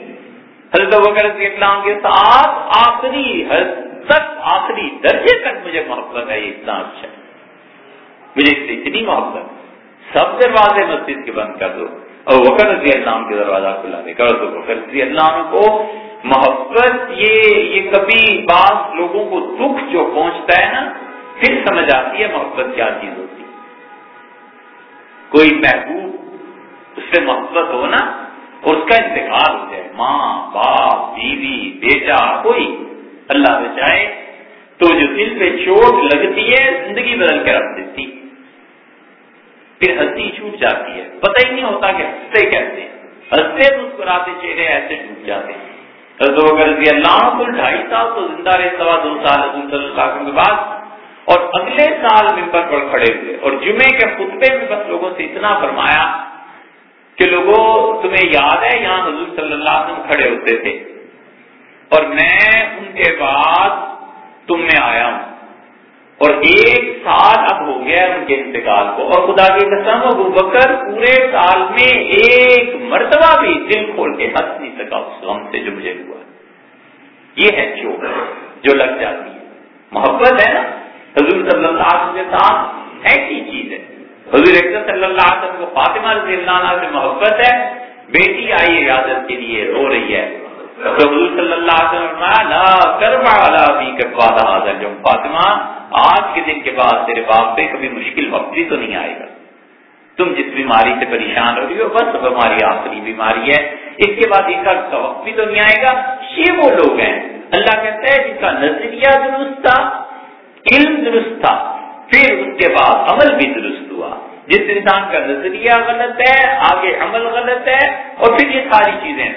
حضرت بکر رضی اللہ کے ساتھ آخری حد تک آخری درجے تک مجھے محبت ہے، یہ اتنا اچھا ہے۔ مجھے اس سے اتنی محبت سب دروازے مسجد کے بند کر دو۔ اور وکر رضی اللہ کے دروازہ کھلا۔ دے کر دو وکر رضی اللہ کو محبت یہ یہ کبھی بعض لوگوں کو دکھ جو پہنچتا ہے نا، پھر سمجھ آتی ہے محبت کیا چیز ہوتی کوئی محبوب اس سے محبت ہو نا، اور اس کا انتقال ہو جائے، ماں، باپ، بیوی، بیٹا، کوئی اللہ بچائے تو جو دل پہ چوٹ لگتی ہے، زندگی بدل کے رکھ دیتی پھر ہنسی چھوٹ جاتی ہے۔ پتہ ہی نہیں ہوتا کہ ہنستے کیسے ہنستے مسکراتے چہرے ایسے ٹوٹ جاتے ہیں۔ رضی اللہ کل ڈھائی سال تو زندہ رہے، سوا دو سال حضور صلی اللہ علیہ کے بعد۔ اور اگلے سال ممبر پر کھڑے ہوئے۔ اور جمعے کے خطبے میں بس لوگوں سے اتنا فرمایا کہ لوگوں، تمہیں یاد ہے یہاں حضور صلی اللہ علیہ وسلم کھڑے ہوتے تھے۔ اور میں ان کے بعد تم میں آیا ہوں۔ اور ایک سال اب ہو گیا ان کے انتقال کو۔ اور خدا کی قسم، ابو بکر پورے سال میں ایک مرتبہ بھی دل کھول کے ہنس نہیں سکا اس غم سے جو مجھے ہوا۔ یہ ہے چوٹ جو لگ جاتی ہے۔ محبت ہے نا؟ حضور صلی اللہ علیہ وسلم کے ساتھ ایسی چیز ہے۔ حضور صلی اللہ علیہ وسلم کو فاطمہ رضی اللہ عنہ سے محبت ہے۔ بیٹی آئی عادت کے لیے رو رہی ہے۔ تو حضور صلی اللہ علیہ وسلم جو فاطمہ۔ آج کے دن کے بعد تیرے باپ پہ کبھی مشکل وقت بھی تو نہیں آئے گا۔ تم جس بیماری سے پریشان ہو رہی ہو، بس ہماری آخری بیماری ہے۔ اس کے بعد ایک کا وقت بھی تو نہیں آئے گا۔ یہ وہ لوگ ہیں۔ اللہ کہتا ہے جس کا نظریہ درست تھا، علم درست تھا، پھر اس کے بعد عمل بھی درست ہوا۔ جس انسان کا نظریہ غلط ہے، آگے عمل غلط ہے، اور پھر یہ ساری چیزیں۔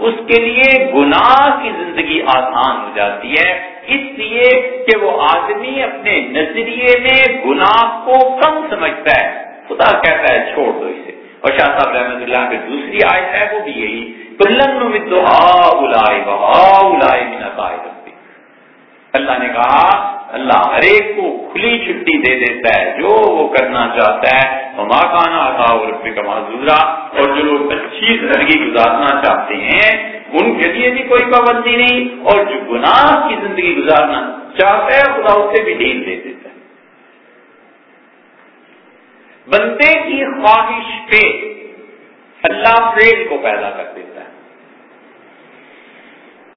اس کے لیے گناہ کی زندگی آسان ہو جاتی ہے۔ اس لیے کہ وہ آدمی اپنے نظریے میں گناہ کو کم سمجھتا ہے۔ خدا کہتا ہے، چھوڑ دو اسے۔ اور شاہ صاحب رحمۃ اللہ کی دوسری آیت ہے، وہ بھی یہی۔ اللہ نے کہا، اللہ ہر ایک کو کھلی چھٹی دے دیتا ہے، جو وہ کرنا چاہتا ہے وہ ماں کانا تھا روپے کا معذورہ اور جو لوگ اچھی زندگی گزارنا چاہتے ہیں، ان کے لیے بھی کوئی پابندی نہیں۔ اور جو گناہ کی زندگی گزارنا چاہتا ہے، خدا اسے بھی ڈھیل دے دیتا ہے۔ بندے کی خواہش پہ اللہ فیل کو پیدا کر دیتا